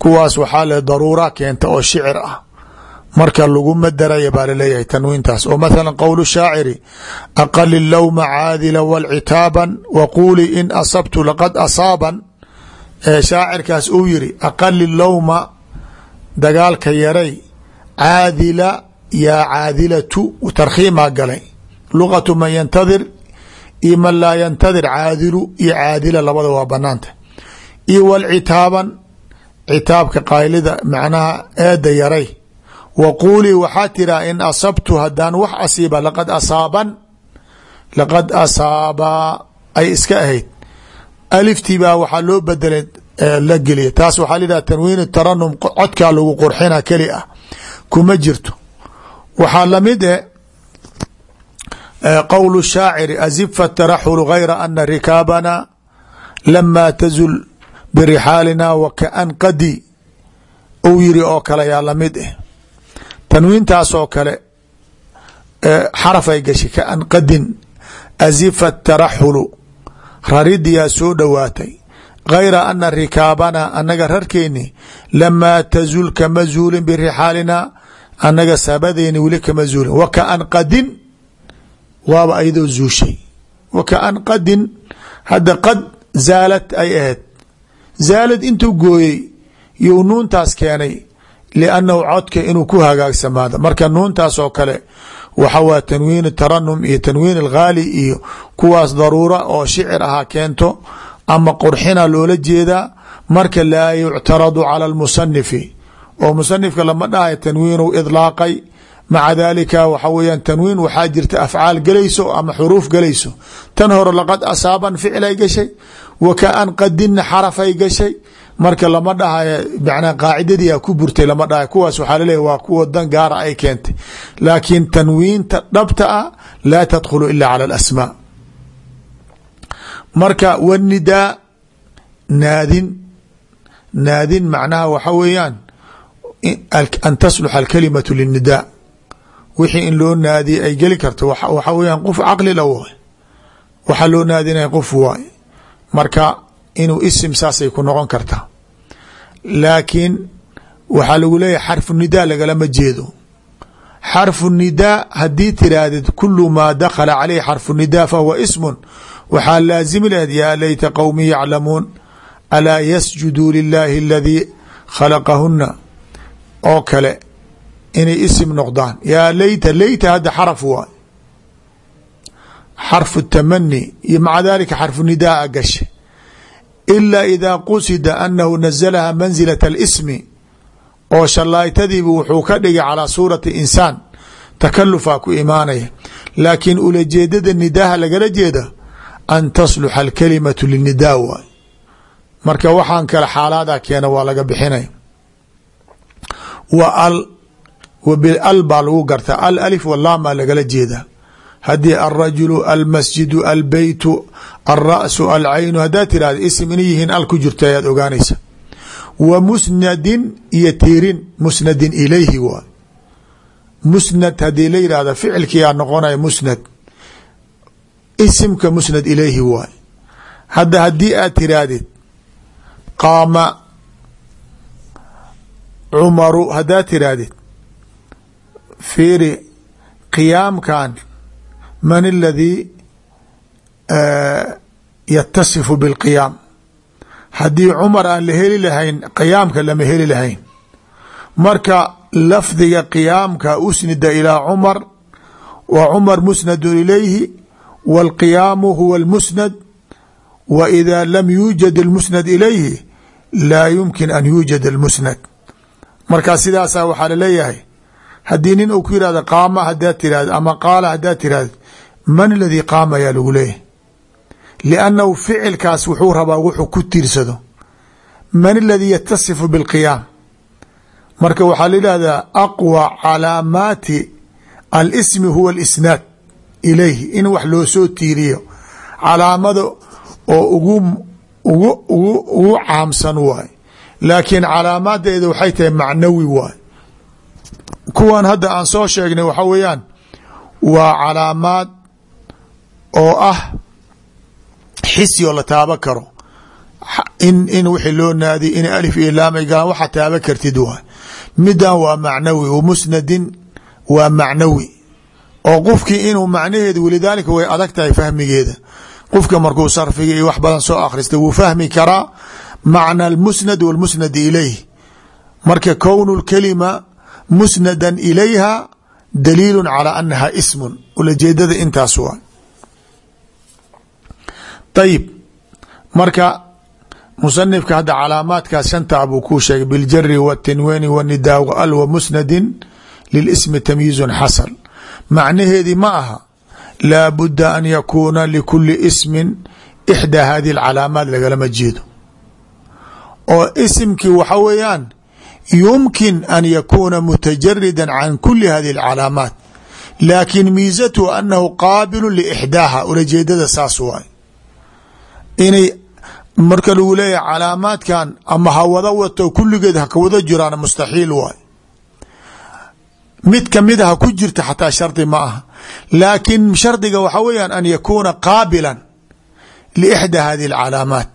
kuwaas waxaa le daruura keenta oo shicir ah. Marka laguma daraya baa la leeyahay tanwiintaas. Oo mathala qowl shaaciri aqali lowma caadila walcitaaban wa quuli in asabtu laqad asaaban. Shaacirkaas uu yiri aqali lowma dagaalka yaray caadila yaa caadilatu tarkhiimaa galay luqatu man yantadir iyo man laa yantadir caadilu iyo caadila labada waa banaanta iyo walcitaaban citaabka qaylida macnaha eeda yaray wa quulii waxaa tiraa in asabtu haddaan wax asiiba laqad asaaban laqad asaabaa ay iska ahayd aliftii baa waxaa loo bedelay la geliya taas waxaa codkaa lagu qurxina keli ah kuma jirto. Waxaa la mid e qowl shaaciri azifa taraxulu gayra ana rikaabana lama tazul birixaalina wakaan qadi. Uu yiri oo kale yaa la mid eh. Tanwiintaas oo kale xarafay gashay kaan qadin azifa taraxulu. Raridiyaa soo dhowaatay gayra ana rikaabana annaga rarkeeni lamaa tazul kama zuulin birixaalina annaga sabadeeni weli kama zuulin wakaan qadin waaba ayadoo zuushay wakaan qadin hadda qad zaalad ay ahayd zaalad intuu gooyey you nuuntaas keenay liannahu codka inuu ku hagaagsamaado marka nuuntaas oo kale waxa waa tanwiin taranum iyo tanwiin alghaali iyo kuwaas daruura oo shicir ahaa keento ama qurxina loola jeedaa marka laa yuctaradu cala almusanifi oo musanifka lama dhahay tanwiinu idlaaqay. Maca dalika waxa weeyaan tanwiin waxaa jirta afcaal gelayso ama xuruuf gelayso. Tan hore laqad asaaban ficilay gashay wa kaan qadinna xarafay gashay. Marka lama dhahay manaa qaacidadii a ku burtay lama dhahay. Kuwaas waxaa laleeyahy waa kuwa dan gaara ay keentay. Laakiin tanwiinta dhabta ah laa tadkhulu ila cala alasmaa marka wnidaa naadin naadin macnaha waxa weeyaan an tasluxa alkalimatu linidaa wixii in loo naadiye ay geli karto waxa weyaan qof caqli la waay. Waxaa loo naadinaya qof waay. Marka inuu isim saasay ku noqon kartaa laakiin waxaa lagu leeyahay xarfu nidaa lagalama jeedo xarfu nidaa haddii tirahdid kulu maa dakhala caleyh xarfu nidaa fahuwa ismun. Waxaa laazimi laheed yaa layta qowmi yaclamuun alaa yasjuduu lilaahi aladii khalaqahuna oo kale inay isim noqdaan. Yaa layta layta hadda xaraf waay xarfu tamani iyo maca dalika xarfu nidaa gashe. Ilaa idaa qusida anahu nazalaha manzilat alismi oo shallaaytadiibu wuxuu ka dhigay calaa suurati insaan. Takalufaa ku imaanaya. Laakiin ulajeedada nidaaha lagala jeeda an tasluxa alkalimatu linidaa waay. Marka waxaan kale xaalaada keena waa laga bixinaya wa al al baa lagu gartaa al alif walaamaa lagala jeedaa haddii alrajulu almasjidu albeytu alra'su alcaynu haddaa tirahda isim inay yihiin al ku jirto ayaad ogaanaysa wa musnadin iyo tiirin musnadin ilayhi waay musnad haddii la yidhahda ficilkiyaa noqonaya musnad isimka musnad ilayhi waay hadda haddii aad tiraahdid qaama cumaru haddaad tiraahdid fiiri qiyaamkan man aladii yatasifu bilqiyaam haddii cumar aan la heli lahayn qiyaamka lama heli lahayn marka lafdiga qiyaamka usnida ilaa cumar wa cumar musnadu ilayhi wاlqiyaamu huwa اlmusnad wa ida lam yuujad اlmusnad ilayhi laa yumkin an yuujad اlmusnad markaa sidaasa waxaa laleeyahay haddii nin uu ku yihahdo qaama hadaad tirahd ama qaala hadaad tirahd man aladii qaama ayaa lagu leeyahay Liannahu ficilkaas wuxuu rabaa wuxuu ku tiirsado. man aladii yatasifu bilqiyaam marka waxaa la yidhahdaa aqwى calaamaati alismi huwa alisnaad ilayhi in wax loo soo tiiriyo. calaamada oo ugu ugu ugu ugu caamsan waay. laakiin calaamadeeda waxay tahay macnawi waay. kuwan hadda aan soo sheegnay waxa weeyaan waa calaamaad oo ah xisi oo la taaba karo. In in wixii loo naadiy in alif iyo laamay galaan waxaa taaba kartid waay. Midan waa macnawi wa musnadin waa macnawi. Oo qofkii inuu macnaheeda walidaalika way adag tahay fahmigeeda. Qofka markuu sarfiga iyo wax badan soo akhrista wuu fahmi karaa macna almusnad walmusnadi ilayh. Marka kownu lkalima musnadan ilayha daliilu calaa anaha ismun. Ulajeedada intaas waa ayib marka musanifka hadda calaamaadkaas shantaa buu kuu sheegay biljari watinweeni wanidaa al wa musnadin lilismi tamyiizun xasan. Macnaheedii ma aha laa budda an yakuuna likuli ismin ixdaa hadihi alcalaamaat lagalama jeedo. Oo isimkii waxa weeyaan yumkin an yakuuna mutajarida can kuli hadihi alcalaamaat laakin miizatuhu anahu qaabilu liixdaaha ulajeedada saas waay inay marka lagu leeyahay calaamaadkan ama hawada wato kulligeed haka wada jiraan mustaxiil waay. Mid kamida ha ku jirta xataa shardi ma aha. Laakin shardiga waxa weeyaan an yakuuna qaabila liixdaa hadihi alcalaamaat.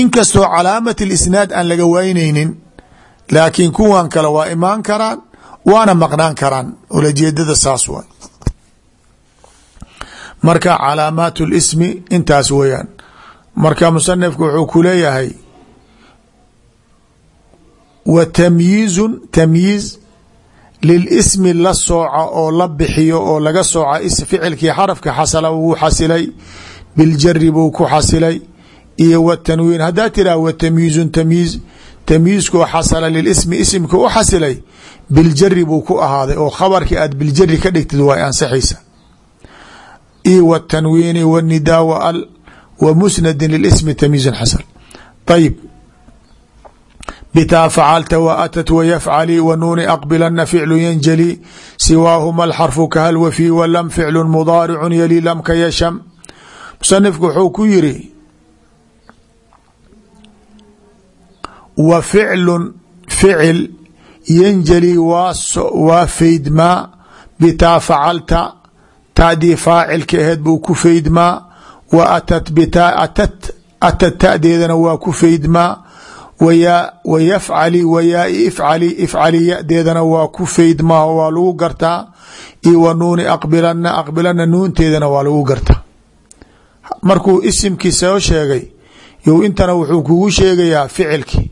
Inkastoo calaamat اlisnaad aan laga waynaynin laakiin kuwan kale waa imaan karaan waana maqnaan karaan. Ulajeedada saas waay. Marka calaamaat اlismi intaas weeyaan marka musanifku wuxuu ku leeyahay wa tamyiizun tamyiiz lilismi la sooca oo la bixiyo oo laga sooca ficilkii xarafka xasala wuu xasilay biljari buu ku xasilay iyo wtanwiin haddaa tiraa wa tamyiizun tamyiiz tamyiizkoo xasala lilismi isimka u xasilay biljari buu ku ahaaday oo khabarkii aad biljari ka dhigtid waa ansaxaysa. Iyo wtanwiini wnidaa wa wa musnadi lilismi tamyiizun xasan ayib btaa facalta w atat wyafcali w nuuni aqbilana ficlu yanjali. Siwaahuma alxarfu kahal wafii walam ficlu mudaaricu yali lamka yasham musanifku wuxuu ku yiri wa ficlu ficil yanjali waa faydmaa bitaa facalta tadii faacilka aheed buu ku faydmaa wa atat tadeedana waa ku faydmaa wyaa wayafcali wayaai ifcali ifcali yadeedana waa ku faydmaa waa lagu gartaa io wa nuuni aqbilana aqbilana nuunteedana waa lagu gartaa markuu isimkii soo sheegay you intana wuxuu kugu sheegayaa ficilkii.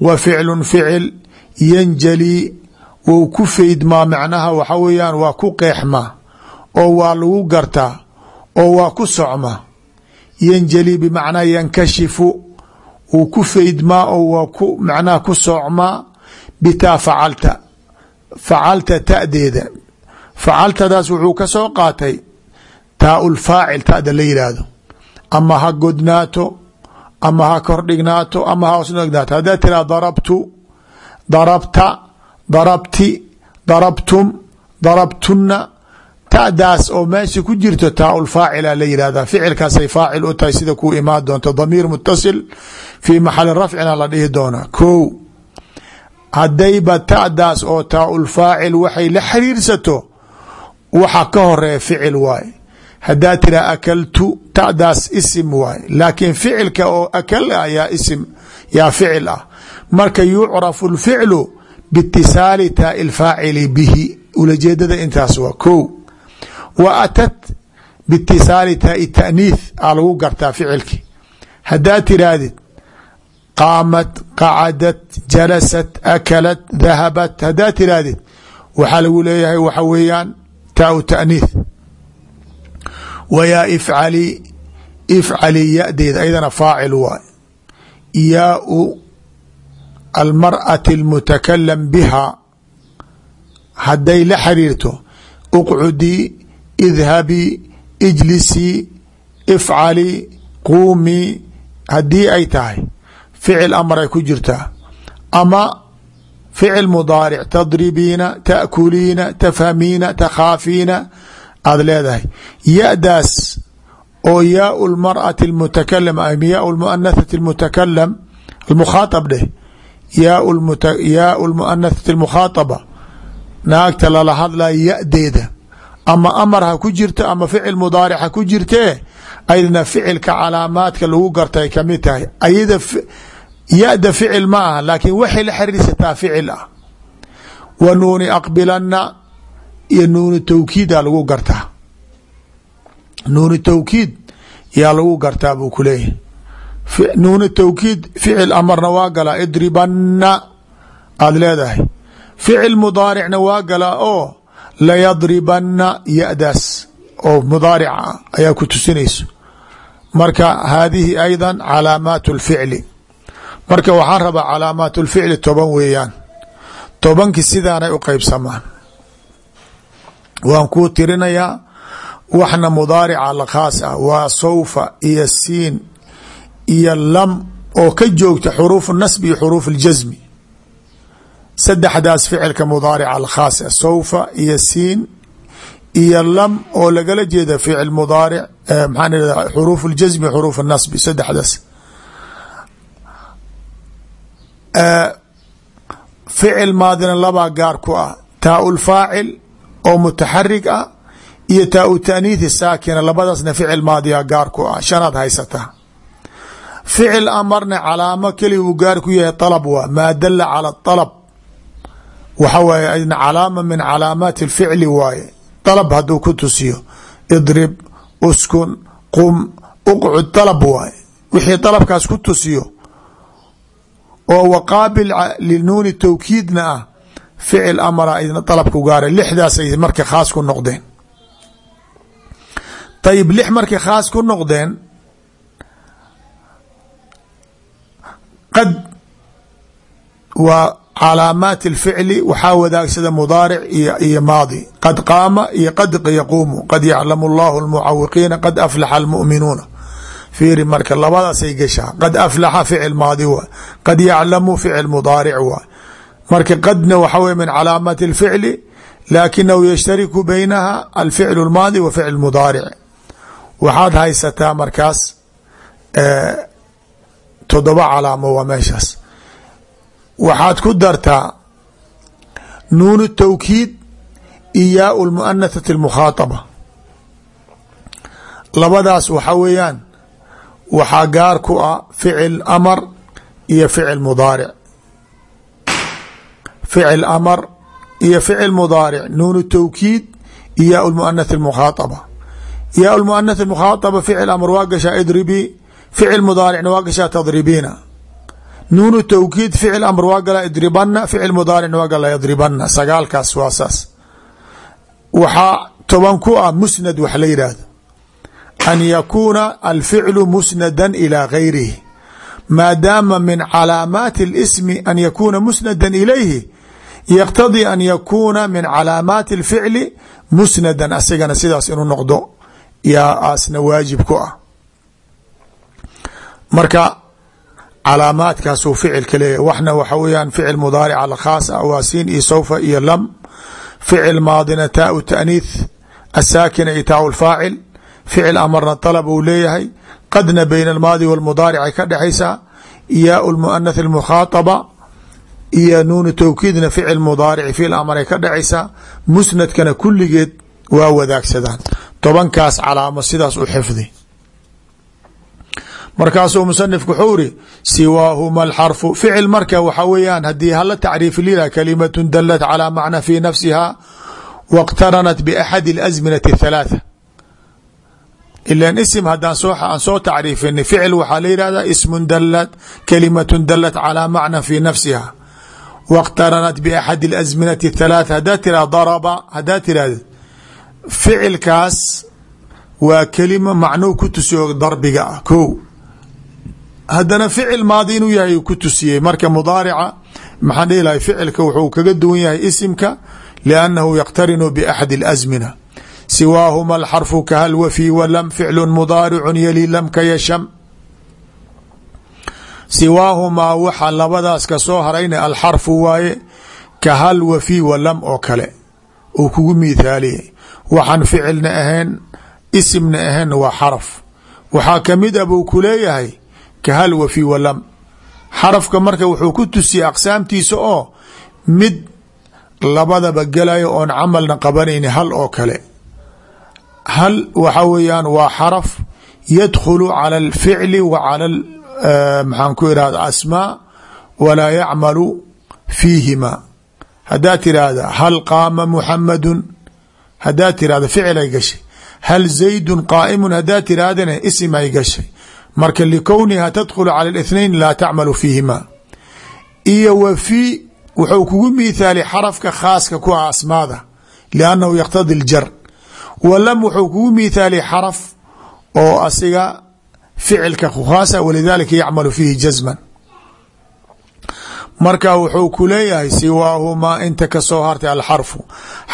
Wa ficlun ficil yanjali wou ku faydmaa macnaha waxa weeyaan waa ku qeexmaa oo waa lagu gartaa oo waa ku socmaa yanjali bimacnaa yankashifu wuu ku faydmaa oo waa ku macnaha ku soocmaa bitaa facalta. Facalta tadeeda. Facaltadaas wuxuu ka soo qaatay taaulfaacil tada la yidhaahdo ama ha godnaato ama ha kordhignaato ama ha hoosdhignaato haddaa tiraa darabtu darabta darabti darabtum darabtunna tadaas oo meesha ku jirto taaulfaacila la yihahda ficilkaasay faacil u tahay sida kuu imaan doonto damiir mutasil fii maxali rafcina la dhihi doonaa ko haddayba tadaas oo taaulfaacil waxay la xiriirsato waxa ka horreeya ficil waaye haddaa tiraa akaltu tadaas isim waaye laakiin ficilka oo akal ah isim yaa ficil ah. Marka yucrafu lficlu biitisaali taai lfaacili bihi. Ulajeedada intaas waa ko wa atat biitisaali taai taaniith a lagu gartaa ficilki haddaa tiraahdid qaamat qacadat jalasat akalat dahabat haddaa tiraahdid waxaa lagu leeyahay waxa weeyaan taau taaniith wa yaa ifcali ifcali yadeed ayadana faacil waay yaau almar'ati almutakalam biha hadday la xiriirto uqcudii idhabii ijlisii ifcalii quumii haddii ay tahay ficil amar ay ku jirtaa ama ficil mudaaric tadribiina ta'kuliina tafhamiina takhaafiina aada leedahay. Ya-daas oo yaau lmar'ati almutakalam ama yaau lmuanathati almutakalam almukhaaab dheh yaau lmuanathati almukhaataba naagta lala hadlaya ya-deeda ama amar ha ku jirta ama ficil mudaaric ha ku jirtee aydna ficilka calaamaadka lagu gartay ka mid tahay. Ayada ya-da ficil ma aha laakiin waxay la xiriirsataa ficil ah. Wa nuuni aqbilana iyo nuuni tawkiida lagu gartaa. Nuuni tawkiid yaa lagu gartaa buu ku leeyahay. Nuuni tawkiid ficil amarna waa galaa idribanna aada leedahay. Ficil mudaaricna waa galaa oo layadribanna ya-daas oo mudaarica ah ayaa ku tusinayso marka haadihi ayda calaamaat اlficli marka waxaan rabaa calaamaat اlficli toban weeyaan tobankii sidaanay u qeybsamaan waan kuu tirinayaa waxna mudaarica la khaas ah waa sawfa iyo siin iyo lam oo ka joogta xuruuf nasb iyo xuruuf اljasmi saddexdaas ficilka mudaarica alkhaasa sowfa iyo siin iyo lam oo lagala jeeda ficil mudaaric maxaan ihahda xuruuf اljasmi xuruuf اnasbi saddexdaas. Ficil maadina labaa gaar ku ah. Taa lfaacil oo mutaxarig ah iyo taa u taaniihi saakina labadaasna ficil maadiga gaar ku ah. Shanaad haysataa ficil amarna calaamo keli uu gaar ku yahay alab waa maa dala cala alab waxa waaye calaama min calaamaati اlficli waaye. Dalb hadduu ku tusiyo. Idrib uskun qum uqcud dalb waaye. Wixii dalbkaas ku tusiyo oo waqaabil linuuni towkiidna ah ficil amara ayna dalabku gaara lixdaasay marka khaas ku noqdeen. Ayib lix markay khaas ku noqdeen qad waa calaamaat اlficli waxaa wadaagsada mudaaric iyo maadi qad qaama iyo qad yaquumu qad yaclamu اllahu اlmucawiqiina qad aflaxa اlmu'minuuna fiiri marka labadaasay gashaa qad aflaxa ficil maadi waay qad yaclamu ficil mudaaric waay marka qadna waxa wey min calaamaati اlficli laakinahu yashtariku baynaha alficl اlmaadi wa ficl mudaaric waxaad haysataa markaas todoba calaamo waa meeshaas waxaad ku dartaa nuun tawkiid iyo yaau lmuanathati اlmukhaataba labadaas waxa weeyaan waxaa gaar ku ah ficil amar iyo ficil mudaaric. Ficil amar iyo ficil mudaaric nuun tawkiid iyo yaau lmuanath اlmukhaataba yaa lmuanath mukhaataba ficil amr waa gashaa idribii ficil mudaaricna waa gashaa tadribiina nuunu tawkiid ficil amr waa galaa idribana ficil mudaaricna waa galaa yadribana sagaalkaas waa saas. Waxaa toban ku ah musnad wax la yidhaahdo an yakuuna alficlu musnada ilaa gayrihi maadaama min calaamaati اlismi an yakuuna musnada ilayhi yaqtadii an yakuuna min calaamaati اlficli musnadan. Asigana sidaas inuu noqdo yaa aasna waajib ku ah. Marka calaamaadkaasuu ficilka leeyahy waxna waxa weyaan ficil mudaaric al khaas ah waa siin iyo sawfa iyo lam. Ficil maadina taau taaniith asaakina iyo taau lfaacil ficil amarna طalb uu leeyahay. Qadna bayna almaadi ay ka dhexaysaa yaau lmuanath almukhaaطaba iyo nuunu tawkiidna ficil mudaarici ficil amar ay ka dhexaysaa musnadkana kulligeed waa wadaagsadaan. Tobankaas calaamo sidaas u xifdi markaasuu musanifku wuxuu iri siwaahuma alxarfu ficil marka waxa weeyaan haddii hala tacriifi lilah kalimatun dalat calaa macna fi nafsiha wاqtaranat baxadi اlasminati اthalaatha ilan isim haddaan soo aan soo tacriifinay ficil waxaa la yihahdaa ismun dalat kalimatun dalat calaa macna fi nafsiha wاqtaranat baxadi اlasminati اthalaatha haddaa tira daraba haddaa tirahda ficilkaas waa kelima macnuu ku tusiyo darbiga ah ko haddana ficil maadi inuu yahay ku tusiyey. Marka mudaarica maxaan dhihi ficilka wuxuu kaga duwan yahay isimka liannahu yaqtarinu biaxadi اlasmina siwaahuma alxarfu kahal wafii walam ficlu mudaaricu yali lam ka yasham. Siwaahumaa waxa labadaas ka soo harayna alxarfu waaye kahal wafii walam oo kale. Uu kugu miithaaliyay waxaan ficilna ahayn isimna ahaynna waa xaraf. Waxaa ka mid a buu ku leeyahay kahal wafii walam xarafka marka wuxuu ku tusiyey aqsaamtiisa oo mid labadaba gelayo oon camalna qabanayni hal oo kale hal waxa weeyaan waa xaraf yadkhulu cala alficli wa cala maxaan ku irahda asmaa walaa yacmalu fiihima haddaad tiraahda hal qaama muxamadun haddaad tirahda ficil ay gashay hal zaydun qaa'imun haddaad tirahdana isim ay gashay marka likowniha tadkhulu cala الاثnain laa tacmalu fiihima iyo wa fii wuxuu kugu miithaalay xarafka khaaska ku ah asmaada liannahu yaqtadi اljar walam wuxuu kugu miithaalay xaraf oo asiga ficilka khaasa walidalika yacmalu fiihi jazman marka wuxuu ku leeyahay siwaahumaa inta kasoo hartay alxarfu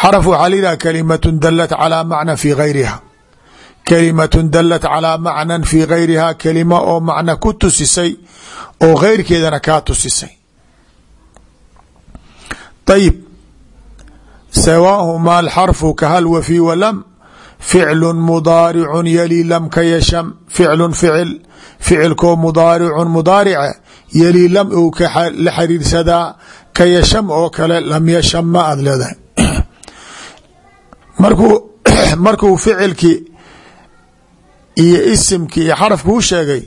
xarf waxaa layihaha kalimatun dalat calaa macna fi gayriha kalimatun dalat calaa macnan fi gayriha kelima oo macna ku tusisay oo geyrkeedana kaa tusisay. Ayib siwaahumaa alxarfu kahal wafii walam ficlu mudaaricun yali lam ka yasham ficlu ficil ficilkoo mudaaricun mudaarice yali lam ou la xiriirsadaa ka yasham oo kale lam yasham ma aad leedahay. Markuu ficilkii iyo isimkii iyo xarafki u sheegay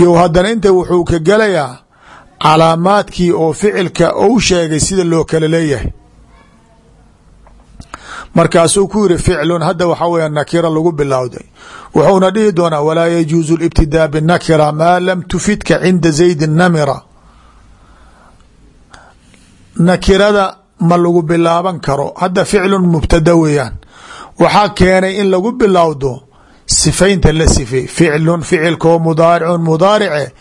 iyo haddana inta wuxuu ka gelayaa calaamaadkii oo ficilka ou sheegay sida loo kala leeyahay. Markaasuu ku yiri ficlun hadda waxaa weya nakira lagu bilowday. Wuxuuna dhihi doonaa walaa yajuuzu libtidaa binakira maa lam tufidka cinda zaydi namira. Nakirada ma lagu bilaaban karo. Hadda ficlun mubtada weeyaan. Waxaa keenay in lagu bilowdo sifaynta la sifay ficlun ficilkoo mudaaricun mudaarice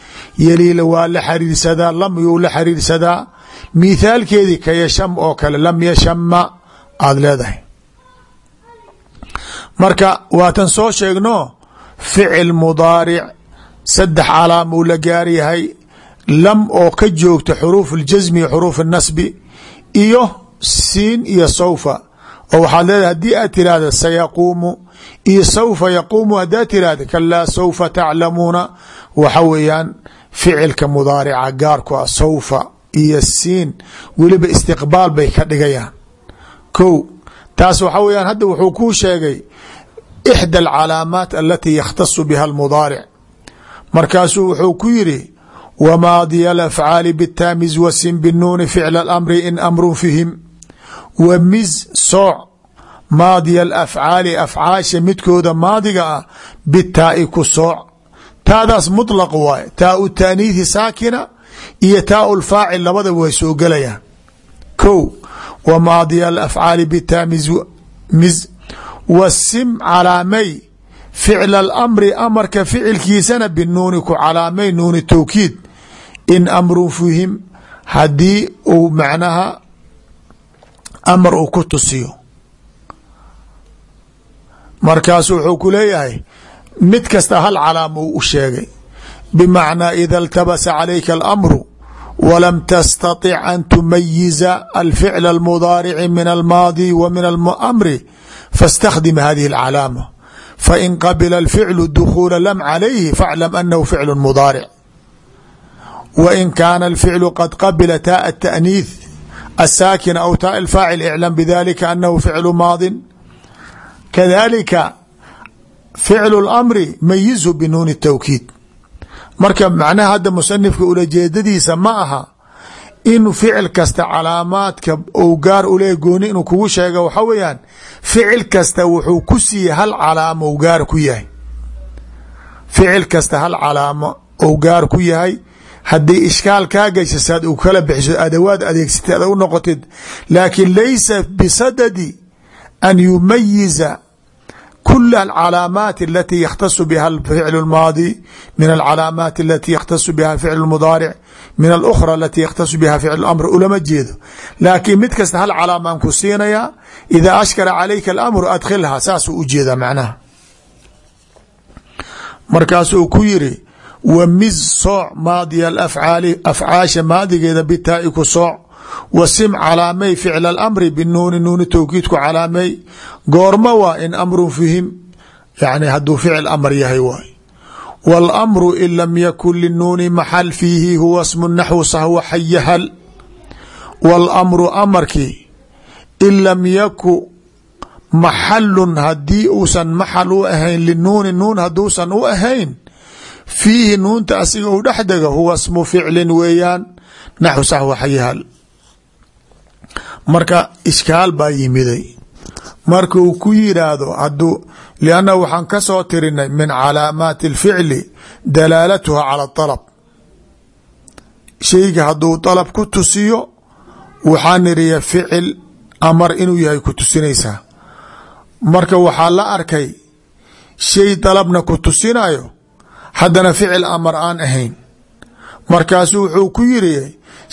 yaliila waa la xariirsadaa lam yuu la xariirsadaa mithaalkeedii ka yasham oo kale lam yashama aada leedahay marka waatan soo sheegno ficil mudaaric saddex calaam uu la gaar yahay lam oo ka joogta xuruuf اljasmi iyo xuruuf الnasbi iyo siin iyo sawfa oo waxaad leedahay haddii aad tirahda sayaquumu iyo sawfa yaquumu haddaad tirahda kalaa sawfa taclamuuna. Waxa weeyaan ficilka mudaarica gaarku ah sawfa iyo siin. Weliba istiqbaal bay ka dhigayaan. Ko taas waxa weyaan hadda wuxuu kuu sheegay ixdى alcalaamaat alati yakhtasu biha almudaaric. Markaasuu wuxuu ku yiri wmaadiya alafcaali bitaamiz wasin binuuni ficla alamri in amrun fihim wa miz sooc maadiya alafcaali afcaasha midkooda maadiga ah bitaa'i ku sooc taadaas muطlaq waaye taa u taaniihi saakina iyo taa lfaacil labadaba way soo gelayaan ko w maadiya alafcaali bitaamiz miz wasim calaamay ficla alamri amarka ficilkiisana binuuni ku calaamay nuuni towkiid in amrun fihim haddii uu macnaha amar uu ku tusiyo markaasu wuxuu ku leeyahay mid kasta hal calaam uu u sheegay bimacnaa ida اltabasa calayka alamru wlam tastaطic an tumayiza alficla almudaarici min almaadi wa min almri faاstakhdim hadihi اlcalaama fain qabila alficlu dukhuula lam calayhi faaclam anahu ficlu mudaaric wa in kaana alficlu qad qabila taa ataأniih asaakina aw taa alfaacil iclam bidalika anahu ficlu maadin kadalika ficlu اlamri mayizhu binuuni الtawkiid marka macnaha hadda musanifka ulajeedadiisa ma aha in ficil kasta calaamaadka ou gaar uleeya gooni inuu kugu sheega waxa weeyaan ficil kasta wuxuu ku siiyey hal calaamo ou gaar ku yahay ficil kasta hal calaamo ou gaar ku yahay haddii ishkaal kaa gasha saad u kala bixiso adawaad adeegsatay ada u noqotid laakiin laysa bisadadi an yumayiza ku kul alcalaamaat alati yakhtasu biha alficlu اlmaadi min alcalaamaat alati yakhtasu biha ficlu اlmudaaric min alأkhra alati yakhtasu biha ficlu اlamr ulama jeedo laakiin mid kasta hal calaamaan ku siinaya ida ashkala calayka alamru adkhilha saasuu u jeedaa macnaha markaasuu ku yiri wamiz sooc maadiya alafcaali afcaasha maadigeeda bitaa'i ku sooc wasim calaamay ficla alamri binuuni nuuni towkiidku calaamay. Goorma waa in amrun fihim yani hadduu ficil amr yahay waay wاlamru in lam yakun linuuni maxal fiihi huwa smu naxwu sahwa xayahal wاlamru amarkii in lam yaku maxalun haddii uusan maxal fiihi nuunta asiga u dhex dega huwa smu ficlin weeyaan. Naxu saxwa marka ishkaal baa yimiday. Marka uu ku yiraahdo haduu lianna waxaan ka soo tirinay min calaamaati alficli dalaalatuha cala alab shayga hadduu dalab ku tusiyo waxaa niriya ficil amar inuu yahay ku tusinaysaa marka waxaa la arkay shay dalabna ku tusinayo haddana ficil amar aan ahayn. Markaasu wuxuu ku yiri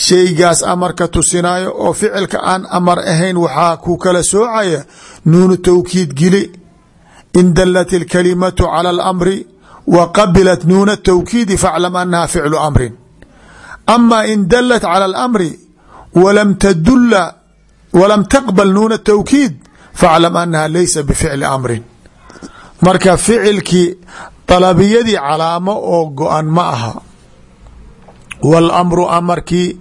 shaygaas amarka tusinaayo oo ficilka aan amar ahayn waxaa ku kala soocaya nuunu tawkiid gili. In dalat ilkalimatu cala alamri wa qabilat nuuna tawkiidi faclam annaha ficlu amrin. Ama in dalat cala alamri walam tadula walam taqbal nuuna tawkiid faclam annaha laysa bificli amrin. Marka ficilkii dalabiyadii calaamo oo go-an ma aha. Wاlamru amarkii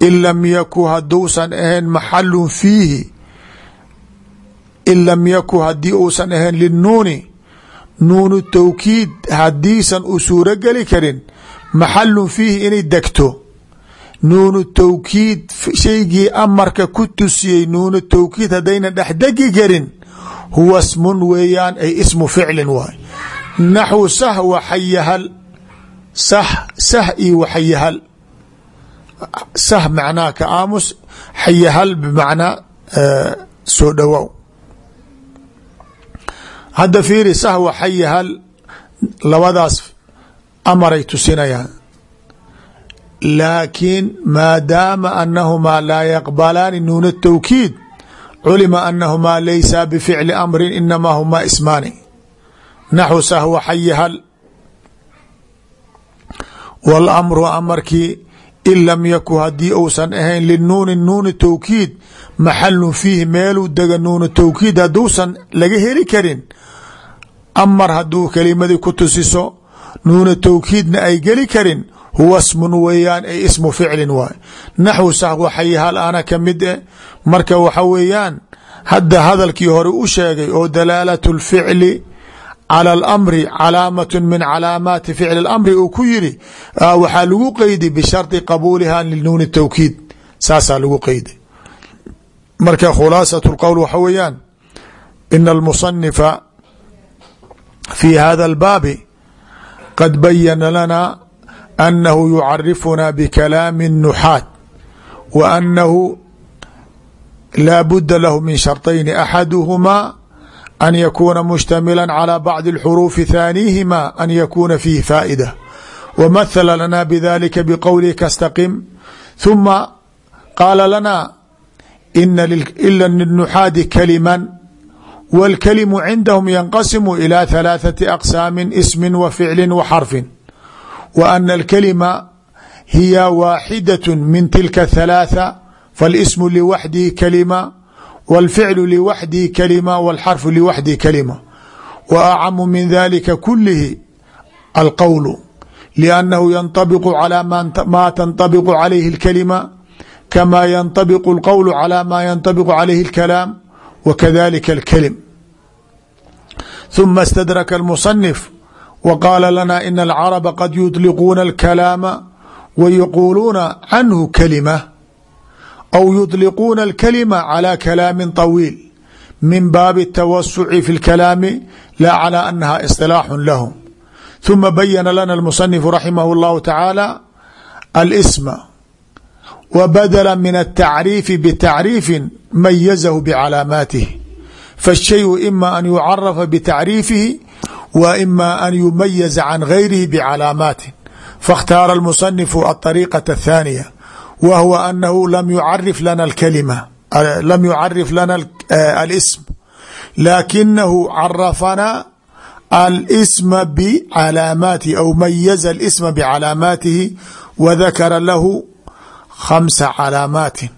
in lam yaku haduusan ahayn maxalun fiihi in lam yaku haddii uusan ahayn linuuni nuunu towkiid hadiisan u suuro geli karin maxalun fiihi inay degto. Nuunu towkiid shaygii amarka ku tusiyey nuunu towkiid haddayna dhexdegi karin huwa smun weeyaan ay ismu ficlin waay naxwu sah wa xayahal. Sah sah io waxayahal sah macnaha ka aamus xayahal bimacnaa soo dhowow hadda fiiri sah wa xayahal labadaas amaray tusinayaan. Laakiin maadaama anahumaa laa yaqbalaani nuuna towkiid culima anahumaa laysa bificli amrin inamaa humaa ismaani naxwu sah wa xayahal wاlamru amarkii in lam yaku haddii uusan ahayn linuuni nuuni towkiid maxalun fiihi meeluu dega nuunu towkiid hadduusan laga heli karin. Amar hadduu kelimadii ku tusiso nuuna towkiidna ay geli karin huwa smun weeyaan ay ismu ficlin waay. Naxwu sahwa xayahal ana ka mid eh marka waxa weeyaan hadda hadalkii hore u sheegay oo dalaalat اlficli calى اlamri calaamaة min calaamaati ficli اlamri uu ku yiri waxaa lagu qeydi bisharطi qabuuliha linuuni towkiid saasaa lagu qeydi marka khulaasaة اqowl waxa weeyaan ina اlmusanifa fi hada اlbaabi qad bayana lana anahu yucarifuna bkalaami الnuxaat wa anahu laa buda lahu min sharطayni axaduhmaa an yakuna mushtamila calى bacdi اlxuruufi thaanihima an yakuna fiihi faa'ida wa mathala lana bidalika bqowlihi kastaqim ثuma qaala lana ila linuxaadi kaliman wاlkalimu cindahum yanqasimu ilى ثalaaثaةi aqsaami ismi wa ficli wa xarfi wa ana اlkalima hiya waaxidaة min tilka الثalaaثة faاlsmu liwaxdihi kalima wاlficlu liwaxdihi kalima wاlxarfu liwaxdihi kalima wa acamu min dalika kulihi alqowlu liannahu yanطabiqu calى ma tanطabiqu calayhi اlkalima kama yanطabiqu اlqowlu calى ma yanطabiqu calayhi اlkalaam wa kadalika اlkalim ثuma اstadraka اlmuصنif wa qaala lana ina alcaraba qad yuطliquuna اlkalaama wa yaquuluuna canhu kalima aw yuطliquuna اlkalima calى kalaami طawiil min baabi الtawasuci fi اlkalaami la calى anaha iصطilaaxu lahum ثuma bayana lana اlmuصنifu raximah اllahu tacaala alsma wa badla min الtacriifi btacriifi mayazahu bcalaamaatih faالshayu ima an yucarafa btacriifihi wa ima an yumayaza can gayrihi bcalaamaatin faاkhtaara اlmusanifu aلطariiqaة الthaaniya wa huwa anahu lam yucarif lana alkalima lam yucarif lana alsm laakinahu carafanaa alsma bicalaamaatihi aw mayaza alisma bicalaamaatihi wadakara lahu khamsa calaamaatin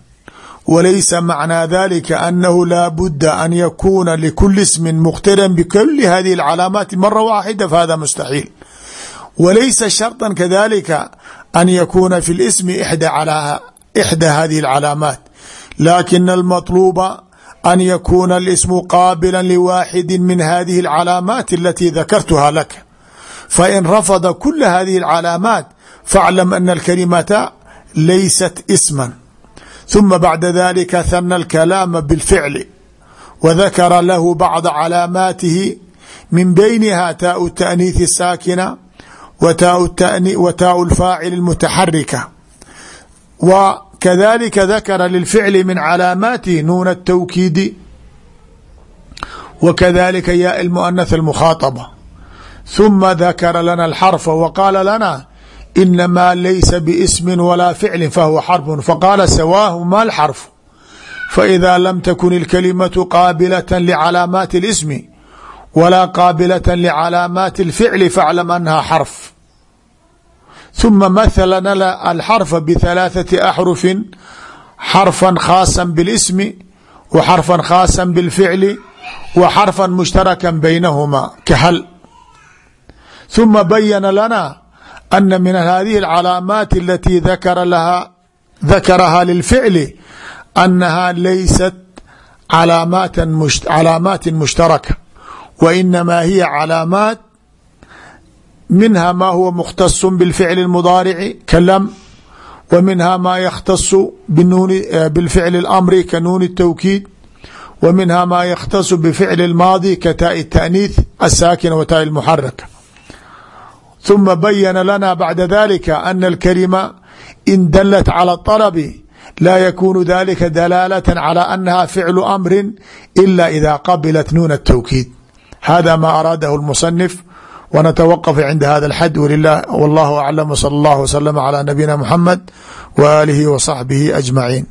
walaysa macnaa dalika anahu laa budda an yakuuna likuli ismin muqtiran bikuli hadihi alcalaamaati mara waaxida fahada mustaxiil walaysa sharطa kadalika an yakuuna fi اlismi ixdى hadihi اcalaamaat lakina almaطluba an yakuuna اlismu qaabila liwaaxidi min hadihi اlcalaamaati alati dakartuha laka fain rafada kula hadihi اlcalaamaat faaclam ana alkalimata laysat isma ثuma bacda dalika hana اlkalaama bاlficli wa dakara lahu bacda calaamaatihi min beyniha taau الtaأniiثi الsaakina wa taau اlfaacil الmutaxarika wa kadalika dakara lilficli min calaamaatihi nuuna الtawkiidi wa kadalika yaa اlmuanath اlmukhaaطaba ثuma dakara lana اlxarfa wa qaala lana inamaa laysa bsmi walaa ficli fahuwa xarfu faqaala sawaahu ma lxarfu faإida lam takun اlkalimatu qaabilaة lcalaamaati اlismi walaa qaabilaة lcalaamaati اlficli faaclam anaha xarf ثuma mathala alxarfa bثalaaثaةi axrufi xarfa khaasa bاlismi wa xarfa khaasa bاlficli wa xarfa mushtaraka baynahuma kahal ثuma bayana lana أن من hذiه الcلاamاaت التي ذakرha للفعل أنها laysat cلاamاaت مشhتaركة وإنما هي cلاamاaت منها ma huwa مkhتص بالفعل المضارع klm ومنها ma يkhتص بالفعل الأمر kنون التوكيد ومنها ma يkhتص بفعل الماضي kتاء التأنيث الساkنة وتاء المحركة ثuma bayana lana bacda dalika ana alkalima in dalat calى اطalbi laa yakunu dalika dalaalة calى anaha ficlu amri ila ida qabilat nuun الtawkiid hada ma araadahu اlmuصنif wnatawaqf cinda hada اlxad wallahu aclam wslى اllah wslm عlى nabiyina mxamed w alihi w صaxbihi aجmaciin